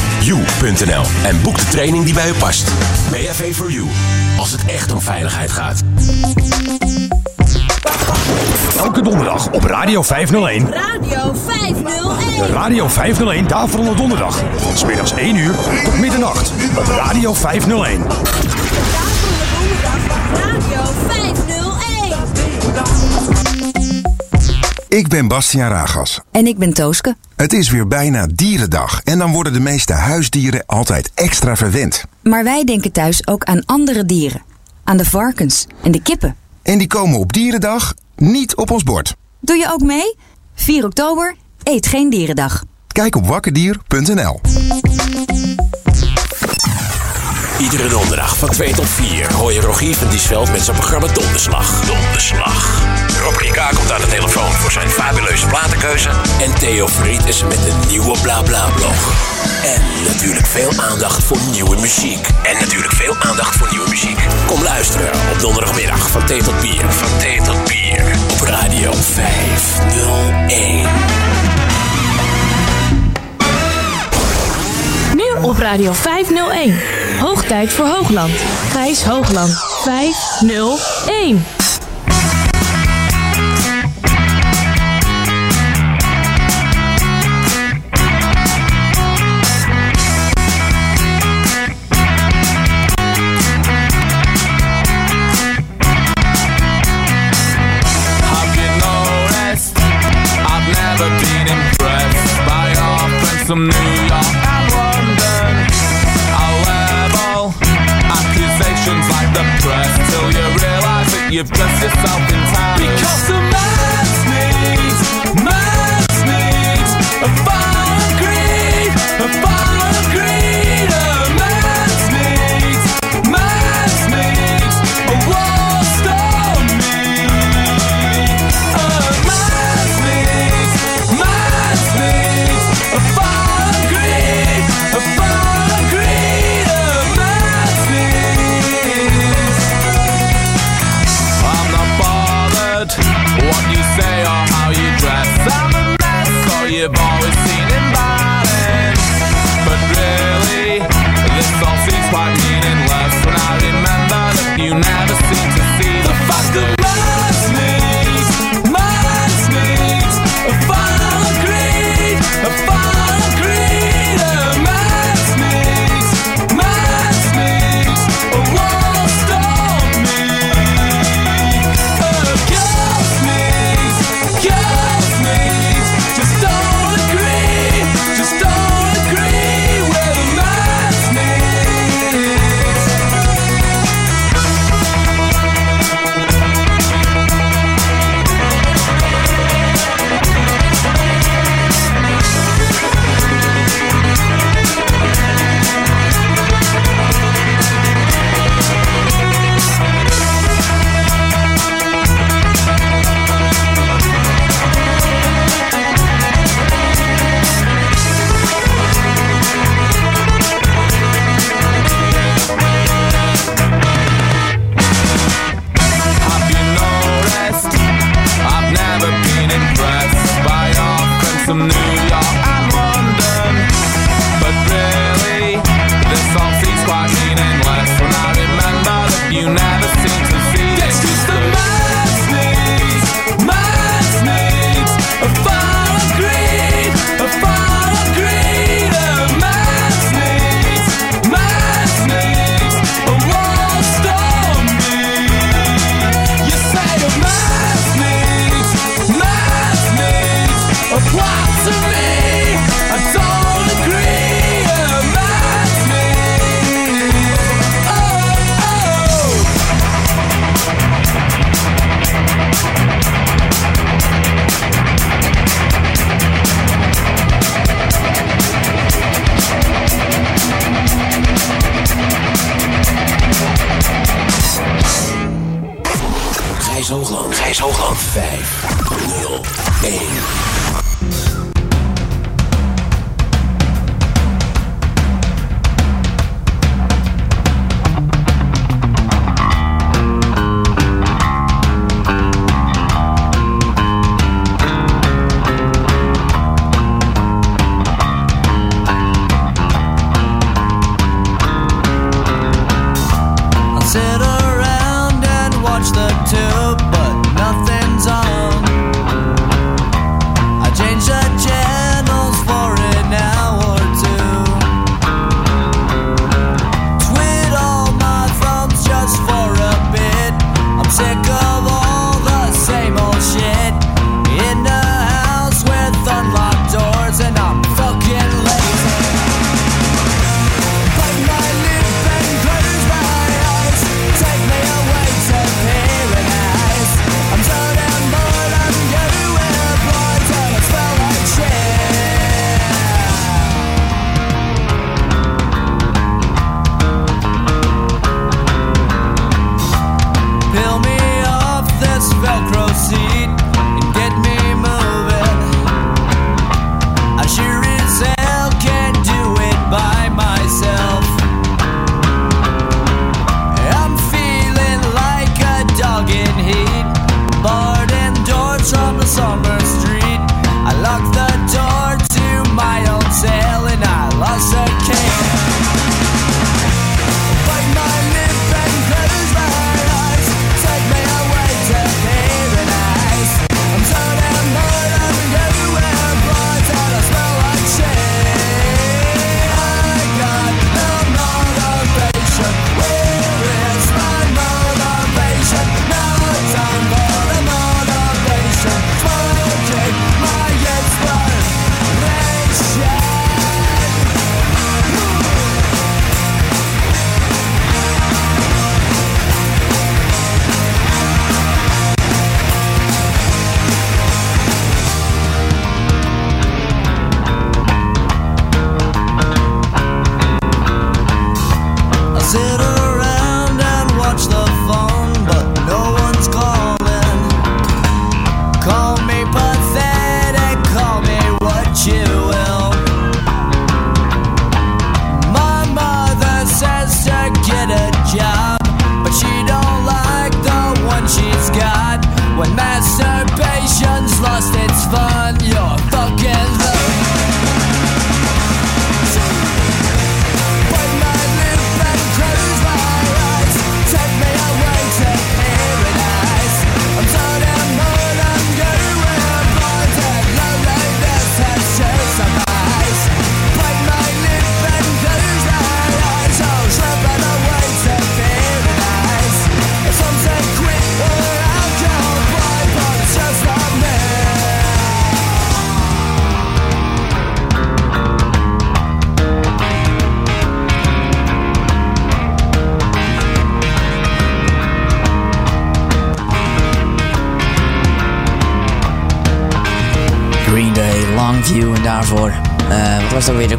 www.bav-4-u.nl en boek de training die bij u past. BHV for You, als het echt om veiligheid gaat. Elke donderdag op Radio 501. Radio 501. De Radio 501 Daverende Donderdag. Van smiddags 1 uur tot middernacht. Op Radio 501. Ik ben Bastiaan Ragas. En ik ben Tooske. Het is weer bijna dierendag en dan worden de meeste huisdieren altijd extra verwend. Maar wij denken thuis ook aan andere dieren. Aan de varkens en de kippen. En die komen op dierendag niet op ons bord. Doe je ook mee? 4 oktober, eet geen dierendag. Kijk op wakkerdier.nl. Iedere donderdag van 2 tot 4 hoor je Rogier van Diesveld met zijn programma Donderslag. Donderslag. Rob Rika komt aan de telefoon voor zijn fabuleuze platenkeuze. En Theo Fried is met een nieuwe BlaBla-blog. En natuurlijk veel aandacht voor nieuwe muziek. En natuurlijk veel aandacht voor nieuwe muziek. Kom luisteren op donderdagmiddag van thee tot bier. Van thee tot bier. Op Radio 501. Nu op Radio 501. Hoog tijd voor Hoogland. Gijs Hoogland 501. Friends New York and London. I'll level accusations like the press till you realize that you've dressed yourself in time. Because a man's needs, man's needs, a fire greed, a fire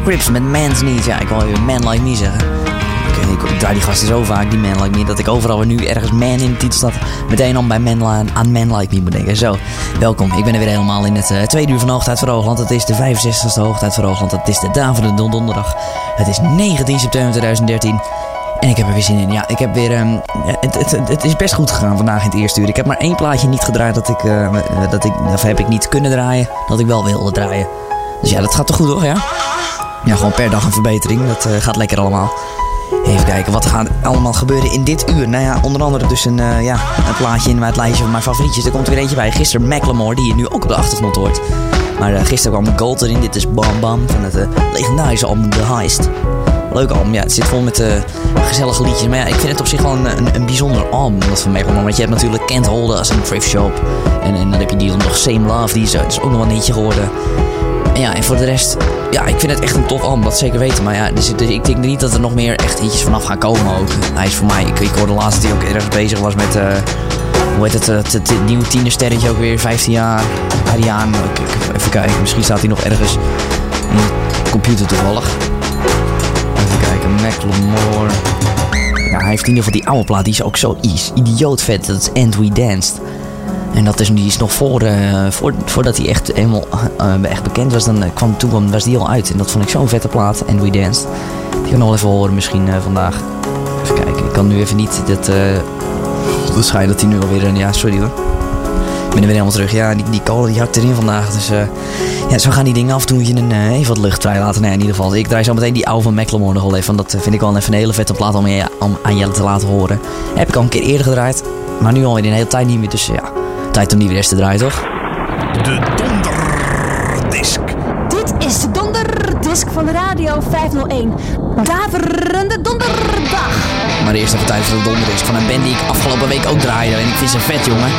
Crips met Man's Knees. Ja, ik wil weer Man Like Me zeggen. Ik, ik, draai die gasten zo vaak, die Man Like Me, dat ik overal waar nu ergens Man in de titel staat, meteen al bij man, aan Man Like Me moet denken. Zo, welkom. Ik ben er weer helemaal in het eh, tweede uur van Hoogtijd voor Hoogland. Het is de 65ste Hoogtijd voor Hoogland. Het is de Daverende Don- Donderdag. Het is 19 september 2013. En ik heb er weer zin in. Ja, ik heb weer. ehm, het, het- het is best goed gegaan vandaag in het eerste uur. Ik heb maar één plaatje niet gedraaid dat ik. eh, dat ik of heb ik niet kunnen draaien. Dat ik wel wilde draaien. Dus ja, dat gaat toch goed hoor, ja? Ja, gewoon per dag een verbetering. Dat eh, gaat lekker allemaal. Even kijken, wat gaat allemaal gebeuren in dit uur? Nou ja, onder andere dus een, eh, ja, een plaatje in het lijstje van mijn favorietjes. Er komt weer eentje bij. Gisteren Macklemore, die je nu ook op de achtergrond hoort. Maar eh, gisteren kwam Gold erin. Dit is Bam Bam van het legendarische album The Heist. Leuk album, ja. Het zit vol met gezellige liedjes. Maar ja, ik vind het op zich wel een, een, bijzonder album. Dat van Macklemore. Want je hebt natuurlijk Kent Holden als een thrift shop. En, en dan heb je die nog Same Love. Die is, is ook nog wel een hitje geworden. En ja, en voor de rest, ja, ik vind het echt een tof album, dat zeker weten. Maar ja, dus, dus ik denk niet dat er nog meer echt iets vanaf gaan komen ook. Hij is voor mij, ik, ik hoorde laatst hij ook ergens bezig was met, eh, hoe heet het, het, het, het nieuwe tienersterretje ook weer, 15 jaar. Ariaan, even kijken, misschien staat hij nog ergens in de computer toevallig. Even kijken, Macklemore. Ja, hij heeft in ieder geval die oude plaat, die is ook zo is, idioot vet. Dat is And We Danced. En dat is, die is nog voor, eh, voor, voordat hij echt helemaal eh, echt bekend was. Dan eh, kwam, toen was die al uit. En dat vond ik zo'n vette plaat. And We Danced. Die kan nog wel even horen misschien vandaag. Even kijken. Ik kan nu even niet dat... dat schijnt dat hij nu alweer... een- ja, sorry hoor. Ik ben er weer helemaal terug. Ja, die, die kolen die hakt erin vandaag. Dus ja, zo gaan die dingen af en toe moet je een, even wat lucht vrij laten. Nee, in ieder geval. Ik draai zo meteen die oude van Macklemore nog wel even. Want dat vind ik wel even een hele vette plaat om, je, om aan Jelle te laten horen. Heb ik al een keer eerder gedraaid. Maar nu alweer een hele tijd niet meer. Dus ja, tijd om die weer eens te draaien, toch? De donderdisc. Dit is de donderdisc van de Radio 501. Daverende donderdag. Maar eerst even tijd voor de donderdisc van een band die ik afgelopen week ook draaide. En ik vind ze vet, jongen.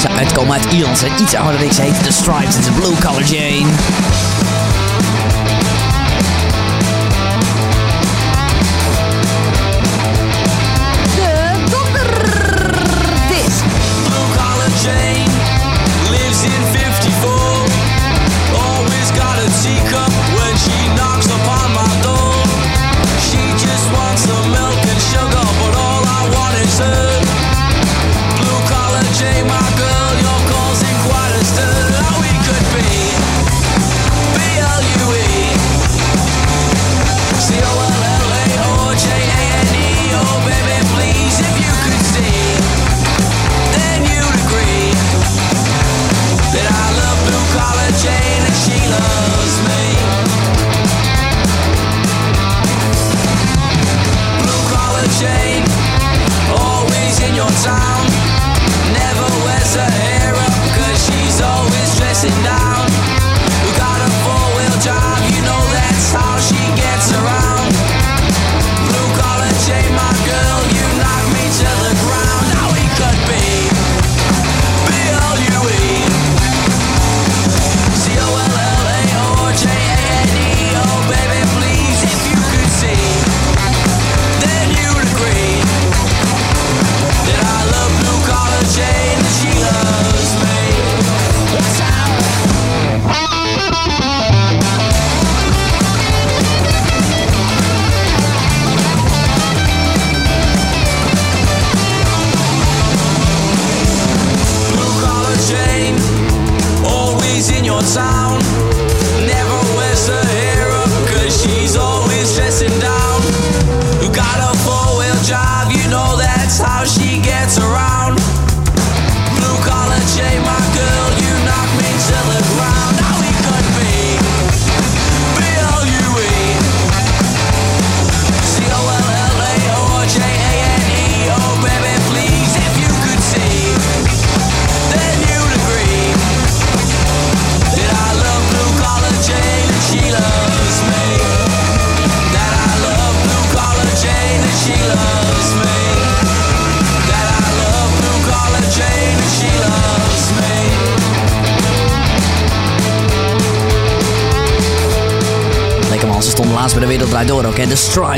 Ze uitkomen uit Ierland. Ze zijn iets ouder dan ik. Ze heet The Stripes. Het is Blue Collar Jane.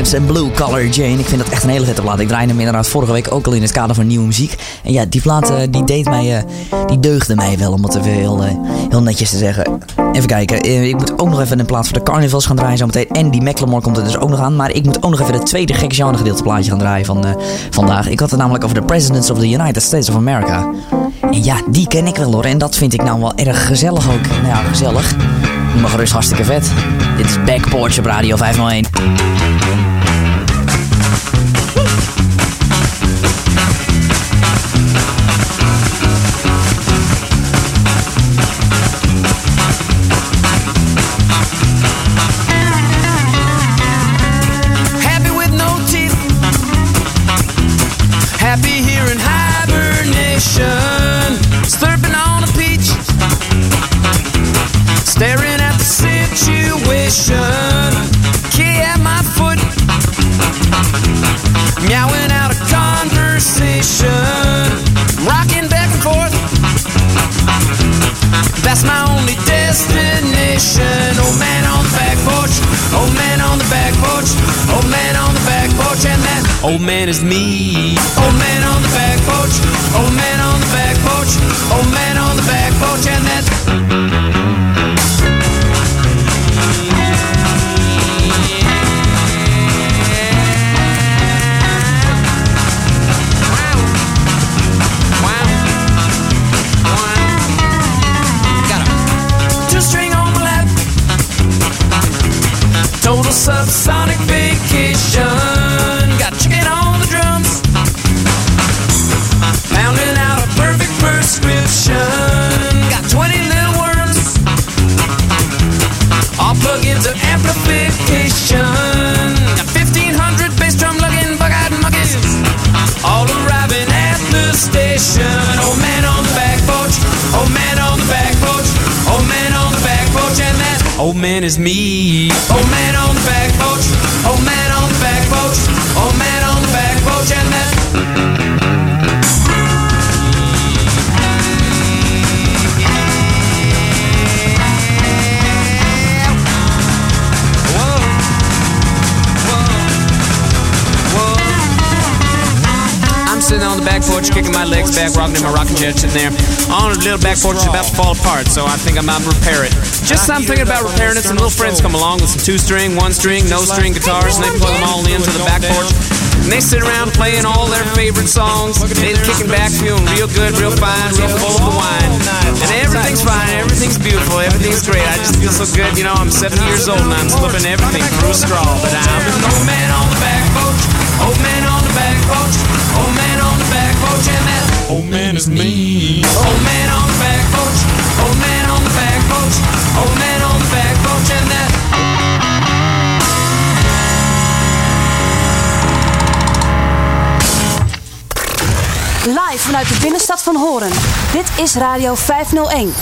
Stripes en Blue Collar Jane. Ik vind dat echt een hele vette plaat. Ik draaide hem inderdaad vorige week ook al in het kader van nieuwe muziek. En ja, die plaat eh, die deed mij, eh, die deugde mij wel, om het even heel, eh, heel netjes te zeggen. Even kijken, ik moet ook nog even een plaat voor de carnivals gaan draaien zometeen. En die Macklemore komt er dus ook nog aan. Maar ik moet ook nog even het tweede gekke genre gedeelte plaatje gaan draaien van vandaag. Ik had het namelijk over de Presidents of the United States of America. En ja, die ken ik wel hoor. En dat vind ik nou wel erg gezellig ook. Nou ja, gezellig. Maar gerust hartstikke vet. Dit is Backporch op Radio 501. Is me. In my rocking chair, sitting there on a little back porch about to fall apart. So I think I'm about to repair it. Just I'm thinking about repairing it. Some little friends come along with some two string, one string, no string guitars, and they plug them all into the back porch. And they sit around playing all their favorite songs. They're kicking back, feeling real good, real fine, real full of wine. And everything's fine, everything's beautiful, everything's great. I just feel so good, you know. I'm 70 years old and I'm slipping everything through a straw. But I'm an old man on the back porch, old man on the back porch, old man is me. Old man on the back porch, old man on the back porch, old man on the back porch, and that. Live vanuit de binnenstad van Horen. Dit is Radio 501.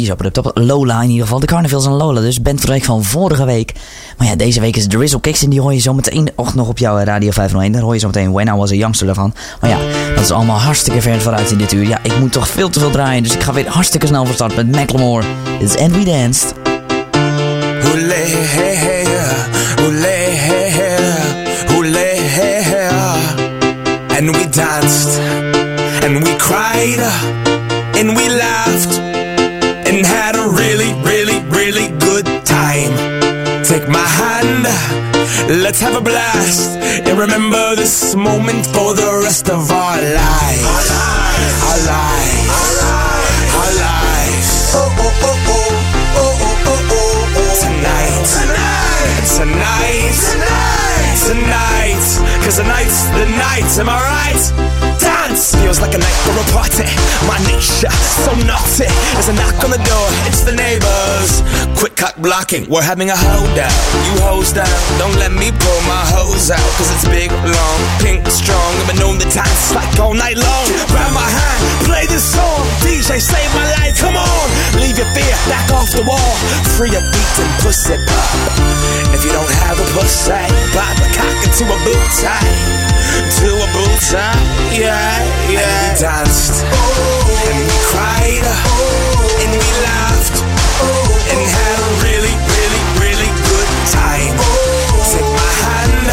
Die op de top. Lola in ieder geval. De Carnivals en Lola. Dus band van de van vorige week. Maar ja, deze week is Drizzle Kicks en die hoor je zo meteen ook nog op jouw Radio 501. Daar hoor je zo meteen When I Was a Youngster daarvan. Maar ja, dat is allemaal hartstikke ver vooruit in dit uur. Ja, ik moet toch veel te veel draaien. Dus ik ga weer hartstikke snel van start met Macklemore. Dit is And We Danced. And we danced, and we cried, and we laughed, and had a really, really, really good time. Take my hand, let's have a blast, and remember this moment for the rest of our lives. Our lives, our lives. Our Oh, oh, oh, oh, oh, oh, oh, oh, oh. Tonight, tonight, tonight, tonight, tonight. Cause tonight's the night, am I right? Dance feels like a night for a party. My nature, so naughty. There's a knock on the door, it's the neighbors. Quick cock blocking, we're having a holdout. You hose down, don't let me pull my hose out. Cause it's big, long, pink, strong. I've been known the dance like all night long. Grab my hand, play this song. DJ, save my life, come on. Leave your fear back off the wall. Free your beat and pussy pop. If you don't have a pussy, pop a cock into a boot tie. To a tie, yeah, yeah. And we danced, and we cried, and we laughed, and had a really, really, really good time. Take my hand,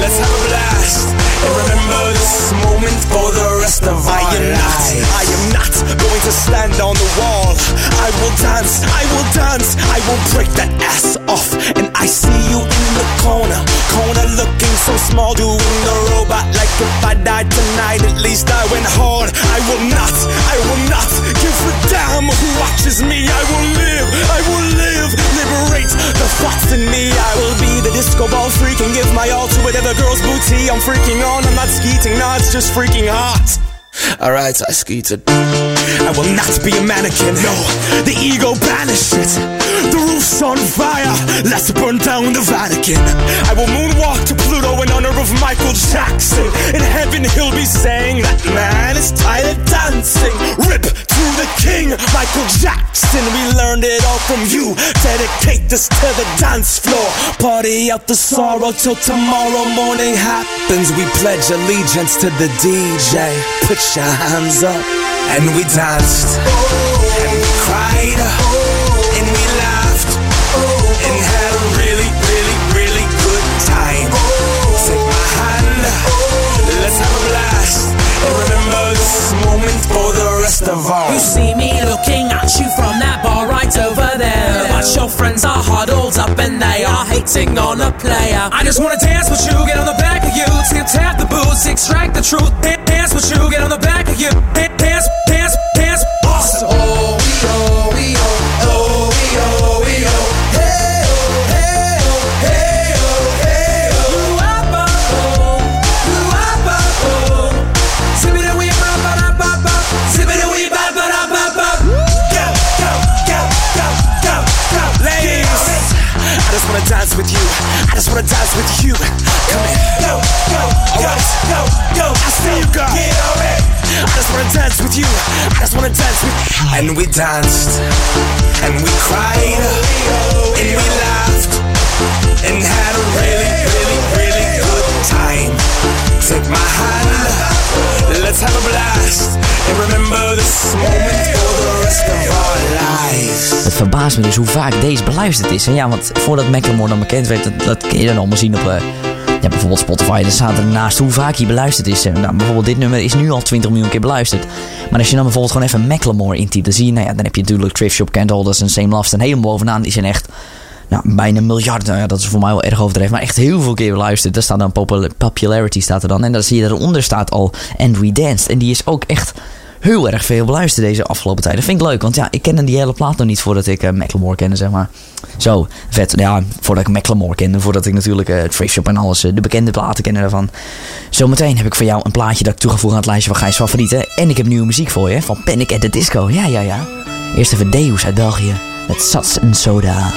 let's have a blast, and remember this moment for the rest of I am lives. not, I am not going to stand on the wall. I will dance, I will dance, I will break that ass off, and I see you in the corner, corner looking so small, doing the robot like if I died tonight, at least I went hard. I will not, I will not give a damn who watches me. I will live, I will live, liberate the thoughts in me. I will be the disco ball freak and give my all to whatever girl's booty I'm freaking on. I'm not skeeting, nah, it's just freaking hot. Alright, I skeeted. I will not be a mannequin, no. The ego banish it. The roof's on fire. Let's burn down the Vatican. I will moonwalk to Pluto in honor of Michael Jackson. In heaven, he'll be saying that man is tired of dancing. Rip to the king, Michael Jackson. We learned it all from you. Dedicate this to the dance floor. Party out the sorrow till tomorrow morning happens. We pledge allegiance to the DJ. Put your hands up. And we danced. And we cried. And we laughed. And had a really, really, really good time. Take my hand. Let's have a blast. And remember this moment for the rest of our You see me looking at you from that bar right over there. But your friends are huddled up and they are hating on a player. I just wanna dance with you, get on the back of you, tip tap the boots, extract the truth. Dan- Dance with you, get on the back of you, Dan- dance, dance, dance, awesome. Dance with you. I just wanna dance with you. Come in. Go, go, go, go, go. I see you, girl. Get on it. I just wanna dance with you. I just wanna dance with You. And we danced. And we cried. And we laughed. And had a really, really, really good time. My hand. Let's have a blast. Remember moment the. Het verbaast me dus hoe vaak deze beluisterd is. En ja, want voordat Macklemore dan bekend werd, dat, dat kun je dan allemaal zien op eh, ja, bijvoorbeeld Spotify. Dan staat er naast hoe vaak hij beluisterd is. En, nou, bijvoorbeeld dit nummer is nu al 20 miljoen keer beluisterd. Maar als je dan bijvoorbeeld gewoon even Macklemore intypt, dan zie je, nou ja, dan heb je natuurlijk Thrift Shop Candholders en Same Love staan helemaal bovenaan. Die zijn echt nou, bijna miljard. Nou ja, dat is voor mij wel erg overdreven. Maar echt heel veel keer beluisterd. Daar staat dan popul- popularity staat er dan. En dan zie je eronder staat al And We Danced. En die is ook echt heel erg veel beluisterd deze afgelopen tijd. Dat vind ik leuk, want ja, ik kende die hele plaat nog niet voordat ik eh Macklemore kende, zeg maar. Zo, vet. Ja, voordat ik Macklemore kende, voordat ik natuurlijk eh Thrift Shop en alles, eh, de bekende platen kende daarvan. Zometeen heb ik voor jou een plaatje dat ik toegevoegd aan het lijstje van Gijs favorieten. En ik heb nieuwe muziek voor je, van Panic at the Disco. Ja, ja, ja. Eerst even Deus uit België, met Sats en Soda.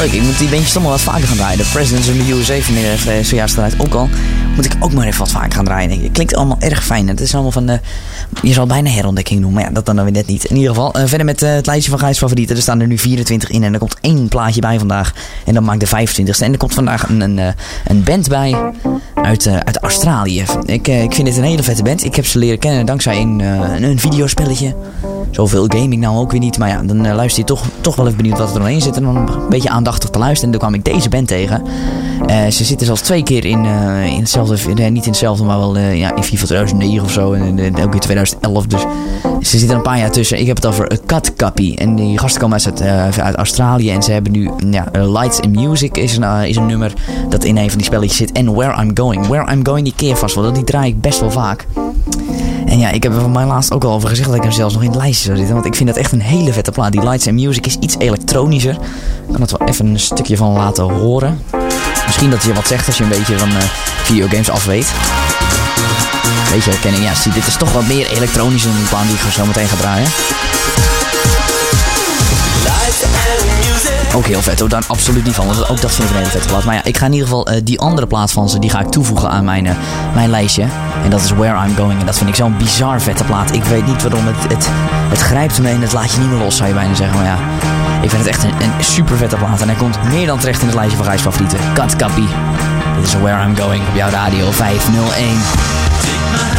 Leuk, ik moet die beentjes toch wel wat vaker gaan draaien. De Presidents of the USA vanmiddag eh, zojuist eruit ook al. Moet ik ook maar even wat vaker gaan draaien. Het klinkt allemaal erg fijn. Het is allemaal van, eh, je zal bijna herontdekking noemen. Maar ja, dat dan weer net niet. In ieder geval, eh, verder met eh, het lijstje van Gijs favorieten. Er staan er nu 24 in en er komt één plaatje bij vandaag. En dan maakt de 25ste. En er komt vandaag een, een, eh, een band bij uit, uit Australië. Ik, ik vind het een hele vette band. Ik heb ze leren kennen dankzij een, een, videospelletje. Zoveel gaming nou ook weer niet. Maar ja, dan luister je toch, toch wel even benieuwd wat er doorheen zit. En dan een beetje aandachtig te luisteren. En toen kwam ik deze band tegen. Eh, ze zitten zelfs twee keer in, eh, in hetzelfde... Nee, niet in hetzelfde, maar wel eh, ja, in FIFA 2009 of zo. En eh, ook in 2011. Dus ze zitten er een paar jaar tussen. Ik heb het over eh, Cut Copy. En die gasten komen uit, eh, Australië. En ze hebben nu ja, eh, Lights in Music is een, eh, is een nummer dat in een van die spelletjes zit. En Where I'm Going. Where I'm Going die keer vast wel. Die draai ik best wel vaak. En ja, ik heb er van mij laatst ook al over gezegd dat ik hem zelfs nog in het lijstje zou zitten. Want ik vind dat echt een hele vette plaat. Die Lights and Music is iets elektronischer. Ik kan het wel even een stukje van laten horen. Misschien dat je wat zegt als je een beetje van eh, videogames af weet. Beetje herkenning. Ja, zie, dit is toch wat meer elektronisch dan die plaat die ik zo meteen ga draaien. Ook heel vet, ook daar absoluut niet van. Want ook dat vind ik een hele vette plaat. Maar ja, ik ga in ieder geval eh, die andere plaat van ze, die ga ik toevoegen aan mijn, eh, mijn lijstje. En dat is Where I'm Going. En dat vind ik zo'n bizar vette plaat. Ik weet niet waarom. Het, het, het grijpt me en het laat je niet meer los, zou je bijna zeggen. Maar ja, ik vind het echt een, een super vette plaat. En hij komt meer dan terecht in het lijstje van Gijs favorieten. Kat Kappie. Dit is Where I'm Going op jouw radio 501.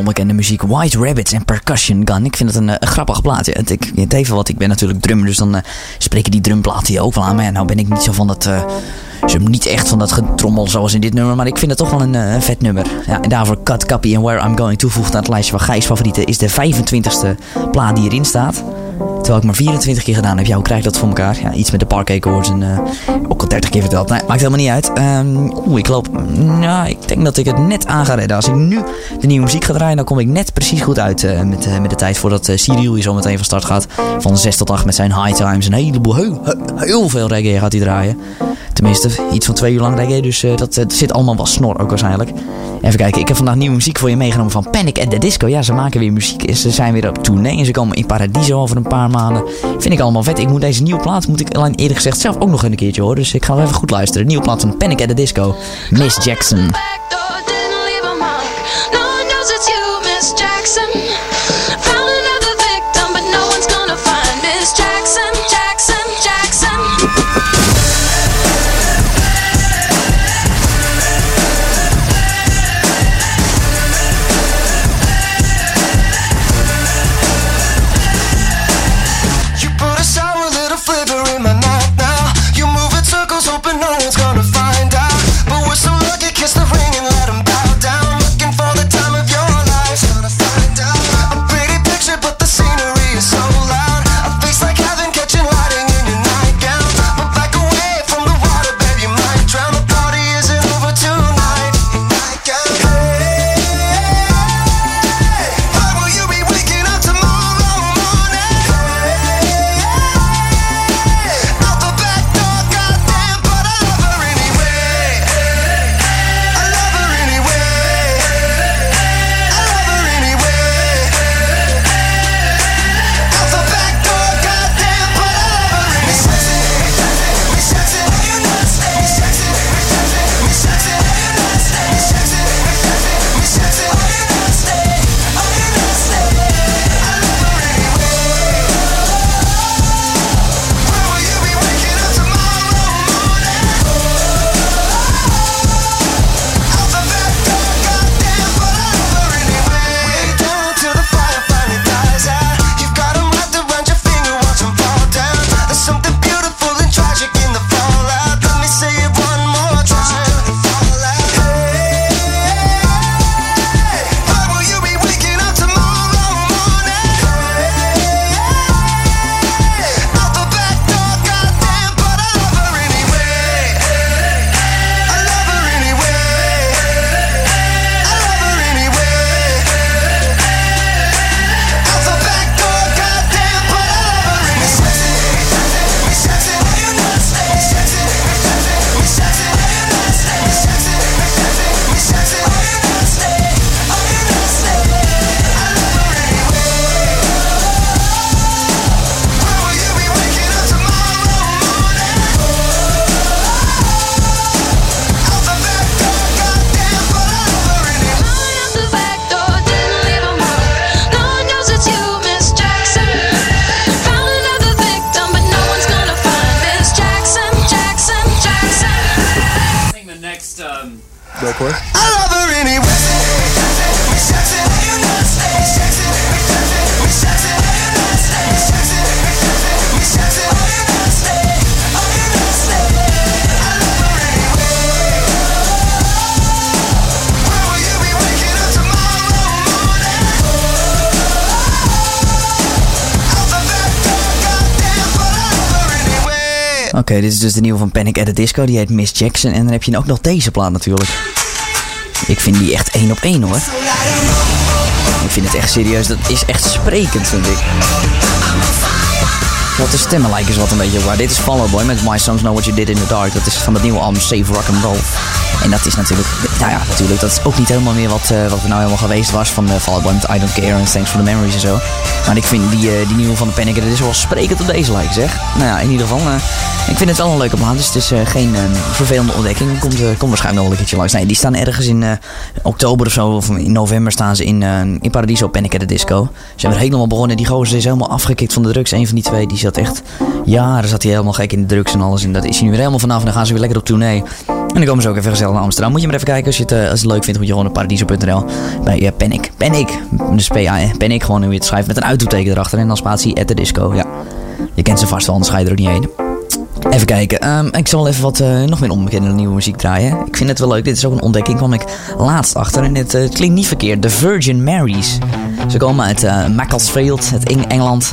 Onbekende muziek. White Rabbits en Percussion Gun. Ik vind het een, eh, grappig plaatje. Het, ik, het even wat, ik ben natuurlijk drummer, dus dan eh, spreken die drumplaten hier ook wel aan. Maar nou ben ik niet zo van dat... eh ze niet echt van dat getrommel zoals in dit nummer, maar ik vind het toch wel een, vet nummer. Ja, en daarvoor Cut Cappy en Where I'm Going toevoegt aan het lijstje van Gijs favorieten is de 25ste plaat die erin staat. Terwijl ik maar 24 keer gedaan heb. Ja, hoe krijg ik dat voor elkaar? Ja, iets met de Park en eh, ook al 30 keer verteld. Maakt helemaal niet uit. Ehm, Oeh, ik loop... Nou, ik denk dat ik het net aan ga redden. Als ik nu de nieuwe muziek ga draaien, dan kom ik net precies goed uit eh, met, eh, met de tijd voordat uh, Cyril hier zo meteen van start gaat. Van 6 tot 8 met zijn high times. Een heleboel, heel, veel reggae gaat hij draaien. Tenminste, iets van twee uur lang reggae. Dus dat, eh, zit allemaal wel snor ook waarschijnlijk. Even kijken, ik heb vandaag nieuwe muziek voor je meegenomen van Panic at the Disco. Ja, ze maken weer muziek. Ze zijn weer op tournee en ze komen in Paradiso over een paar maanden. Vind ik allemaal vet. Ik moet deze nieuwe plaat, moet ik alleen eerder gezegd zelf ook nog een keertje horen. Dus ik ga wel even goed luisteren. Nieuwe plaat van Panic at the Disco. Miss Jackson. Dit is dus de nieuwe van Panic at the Disco. Die heet Miss Jackson. En dan heb je ook nog deze plaat natuurlijk. Ik vind die echt één op één hoor. Ik vind het echt serieus. Dat is echt sprekend vind ik. Wat de stemmen lijken is wat een beetje elkaar. Dit is Fall Out Boy met My Songs Know What You Did in the Dark. Dat is van het nieuwe album Save Rock and Roll. En dat is natuurlijk, nou ja, natuurlijk, dat is ook niet helemaal meer wat, eh, wat er nou helemaal geweest was van uh, Fall Boy met I Don't Care en Thanks for the Memories en zo. Maar ik vind die, eh, die nieuwe van de Panic, dat is wel sprekend op deze lijkt zeg. Nou ja, in ieder geval, ik vind het wel een leuke plaat. Dus het is eh, geen eh, vervelende ontdekking. Komt, eh, komt waarschijnlijk nog wel een keertje langs. Nee, die staan ergens in oktober of zo, of in november staan ze in, in Paradiso Panic at the Disco. Ze hebben er helemaal begonnen. Die gozer is helemaal afgekikt van de drugs. Een van die twee, die zat echt jaren zat hij helemaal gek in de drugs en alles. En dat is hij nu weer helemaal vanaf. En dan gaan ze weer lekker op tournee. En dan komen ze ook even gezellig naar Amsterdam. Moet je maar even kijken als je het, als het leuk vindt. Moet je gewoon op paradiso.nl bij eh, Panic. Panic. Dus P-A, Panic. Gewoon hoe je het schrijft met een uitroepteken erachter. En dan spatie at the disco. Ja. Je kent ze vast wel, anders ga je er ook niet heen. Even kijken. Ehm, ik zal even wat eh, nog meer onbekende nieuwe muziek draaien. Ik vind het wel leuk. Dit is ook een ontdekking. kwam ik laatst achter. En het eh, klinkt niet verkeerd. The Virgin Marys. Ze komen uit eh Macclesfield, uit Eng- Engeland.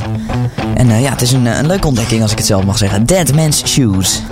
En ja, het is een, een leuke ontdekking als ik het zelf mag zeggen. Dead Man's Shoes.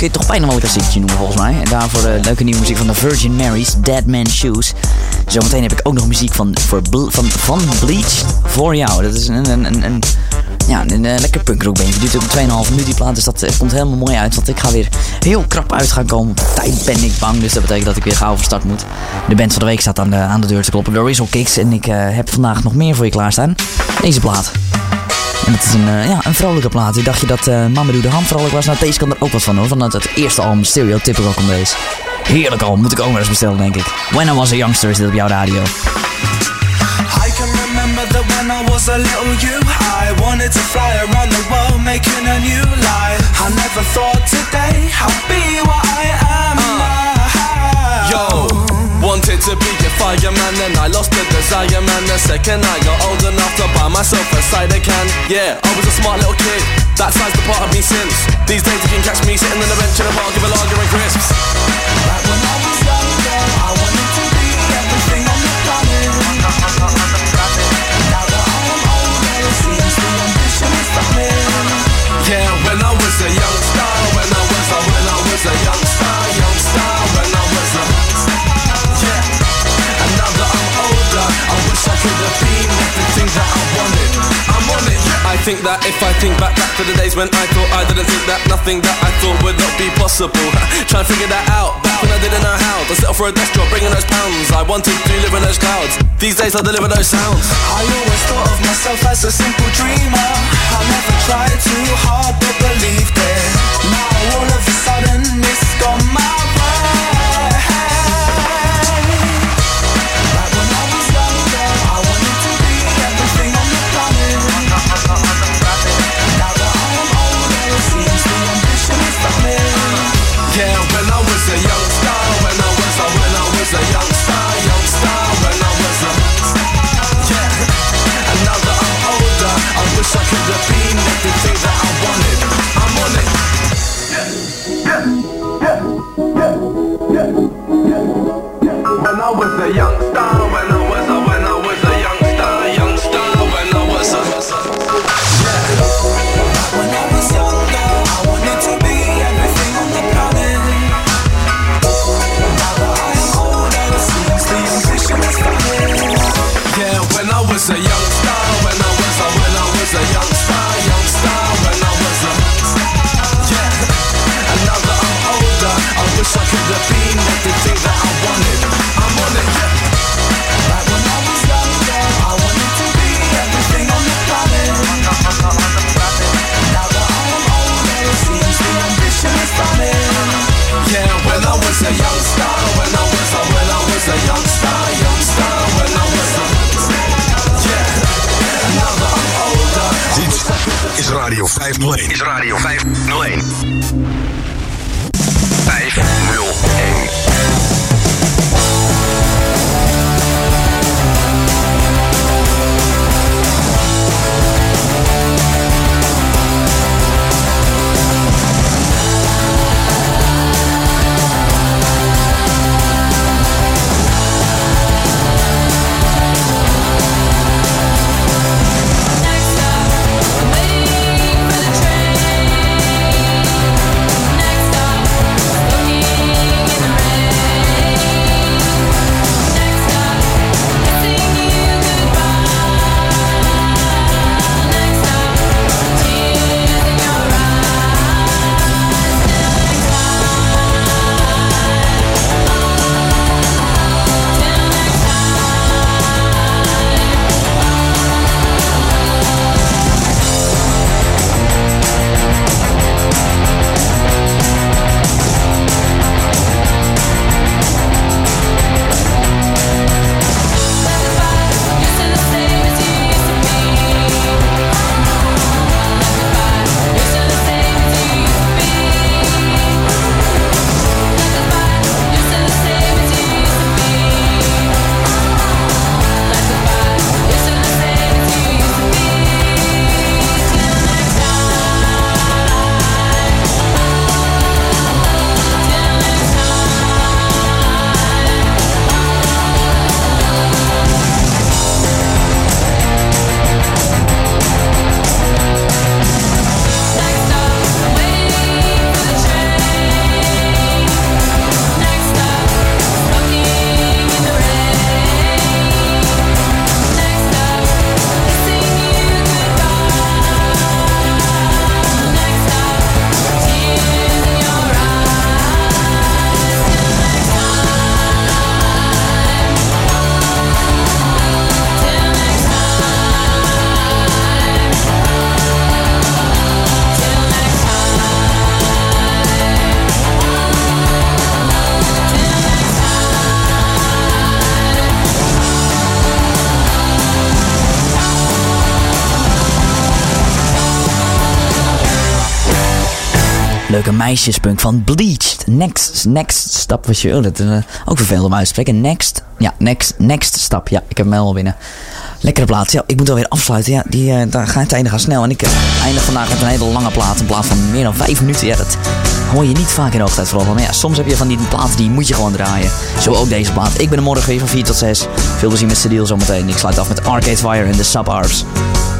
Kun je toch bijna wel een klassiekje noemen volgens mij. En daarvoor de leuke nieuwe muziek van de Virgin Marys, Dead Man's Shoes. Zometeen heb ik ook nog muziek van, voor van, van Bleach voor jou. Dat is een, een, een, een ja, een, eh, lekker. Duurt ook 2,5 minuut die plaat, dus dat eh, komt helemaal mooi uit. Want ik ga weer heel krap uit gaan komen. Tijd ben ik bang, dus dat betekent dat ik weer gauw van start moet. De band van de week staat aan de, aan de deur te kloppen. De Rizzle Kicks. En ik eh, heb vandaag nog meer voor je klaarstaan. Deze plaat. En het is een, eh, ja, een vrolijke plaat. Ik dacht je dat uh, Mamadou de Ham vrolijk was. Nou, deze kan er ook wat van hoor. Van het, het eerste album, Stereotypical komt deze. Heerlijk album, moet ik ook maar eens bestellen denk ik. When I Was A Youngster is dit op jouw radio. I can remember that when I was a little you, I wanted to fly around the world making a new life. I never thought today I'd be what I am now. Yo, wanted to be a fireman, then I lost the desire, man. The second I got old enough to buy myself a cider can. Yeah, I was a smart little kid. That side's the part of me since. These days you can catch me sitting on the bench in a park with a lager and crisps. Back when I was younger, I wanted to be everything on the planet. Now that I am older, it seems the ambition is coming. Yeah, when I was a youngster, when I was a, when I was a youngster, think that if I think back back to the days when I thought I didn't think that nothing that I thought would not be possible. Try to figure that out. Back when I didn't know how to settle for a desk job, bringing those pounds. I wanted to live in those clouds. These days I deliver those sounds. I always thought of myself as a simple dreamer. I never tried too hard but believed it. Now all of a sudden it's gone my I 501. Is Radio 501. 501. Meisjespunk van Bleached. Next, next stap was je. Oh, dat is ook vervelend om uit te spreken. Next. Ja, next, next stap. Ja, ik heb hem al binnen. Lekkere plaat. Ja, ik moet alweer afsluiten. Ja, die, eh, daar gaat het einde gaan snel. En ik eh, eindig vandaag met een hele lange plaat. Een plaat van meer dan vijf minuten. Ja, dat hoor je niet vaak in de hoogtijd vooral. Maar ja, soms heb je van die platen die moet je gewoon draaien. Zo ook deze plaat. Ik ben er morgen weer van 4 tot 6. Veel plezier met Cedil zometeen. Ik sluit af met Arcade Fire en de Suburbs.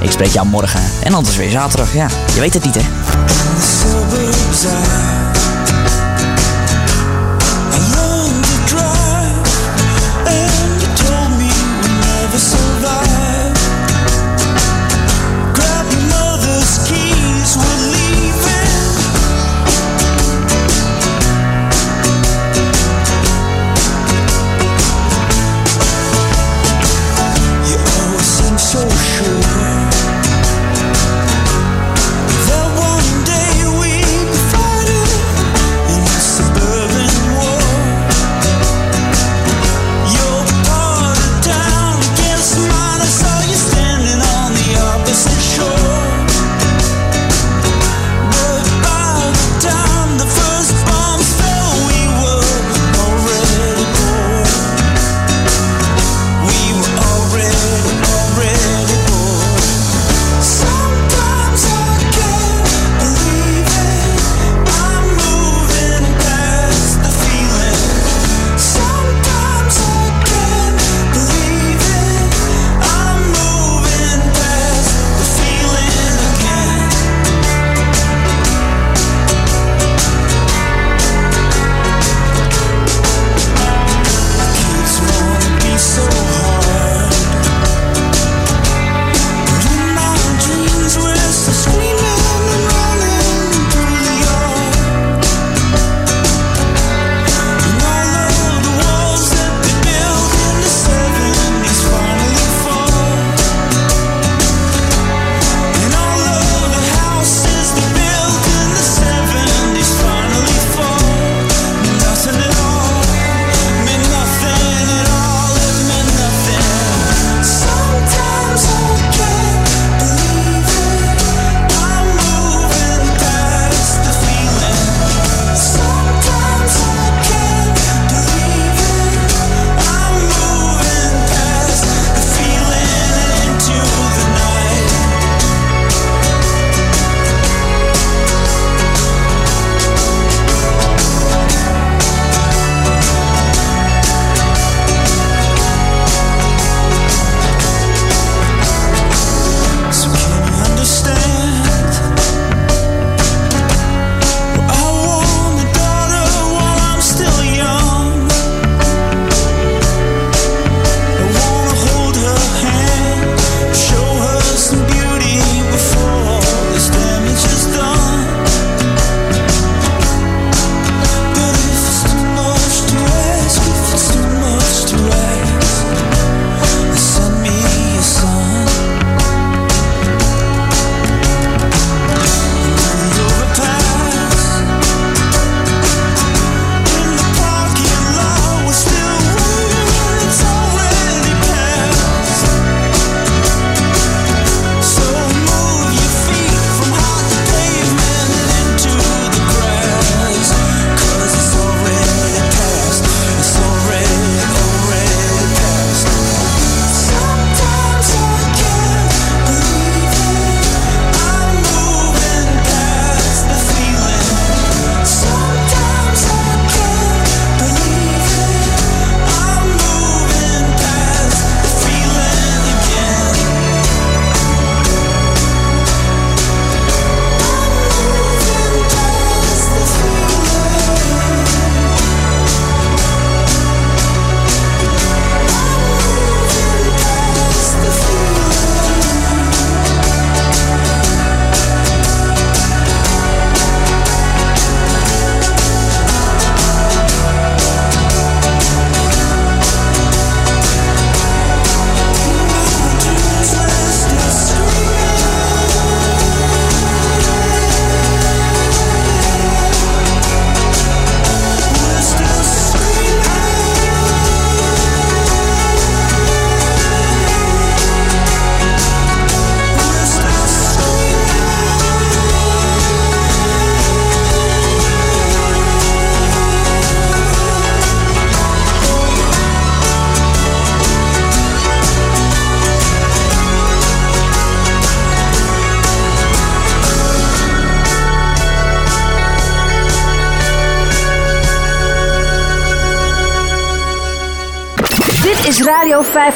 Ik spreek jou morgen. En anders weer zaterdag. Ja, je weet het niet hè.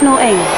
Is Radio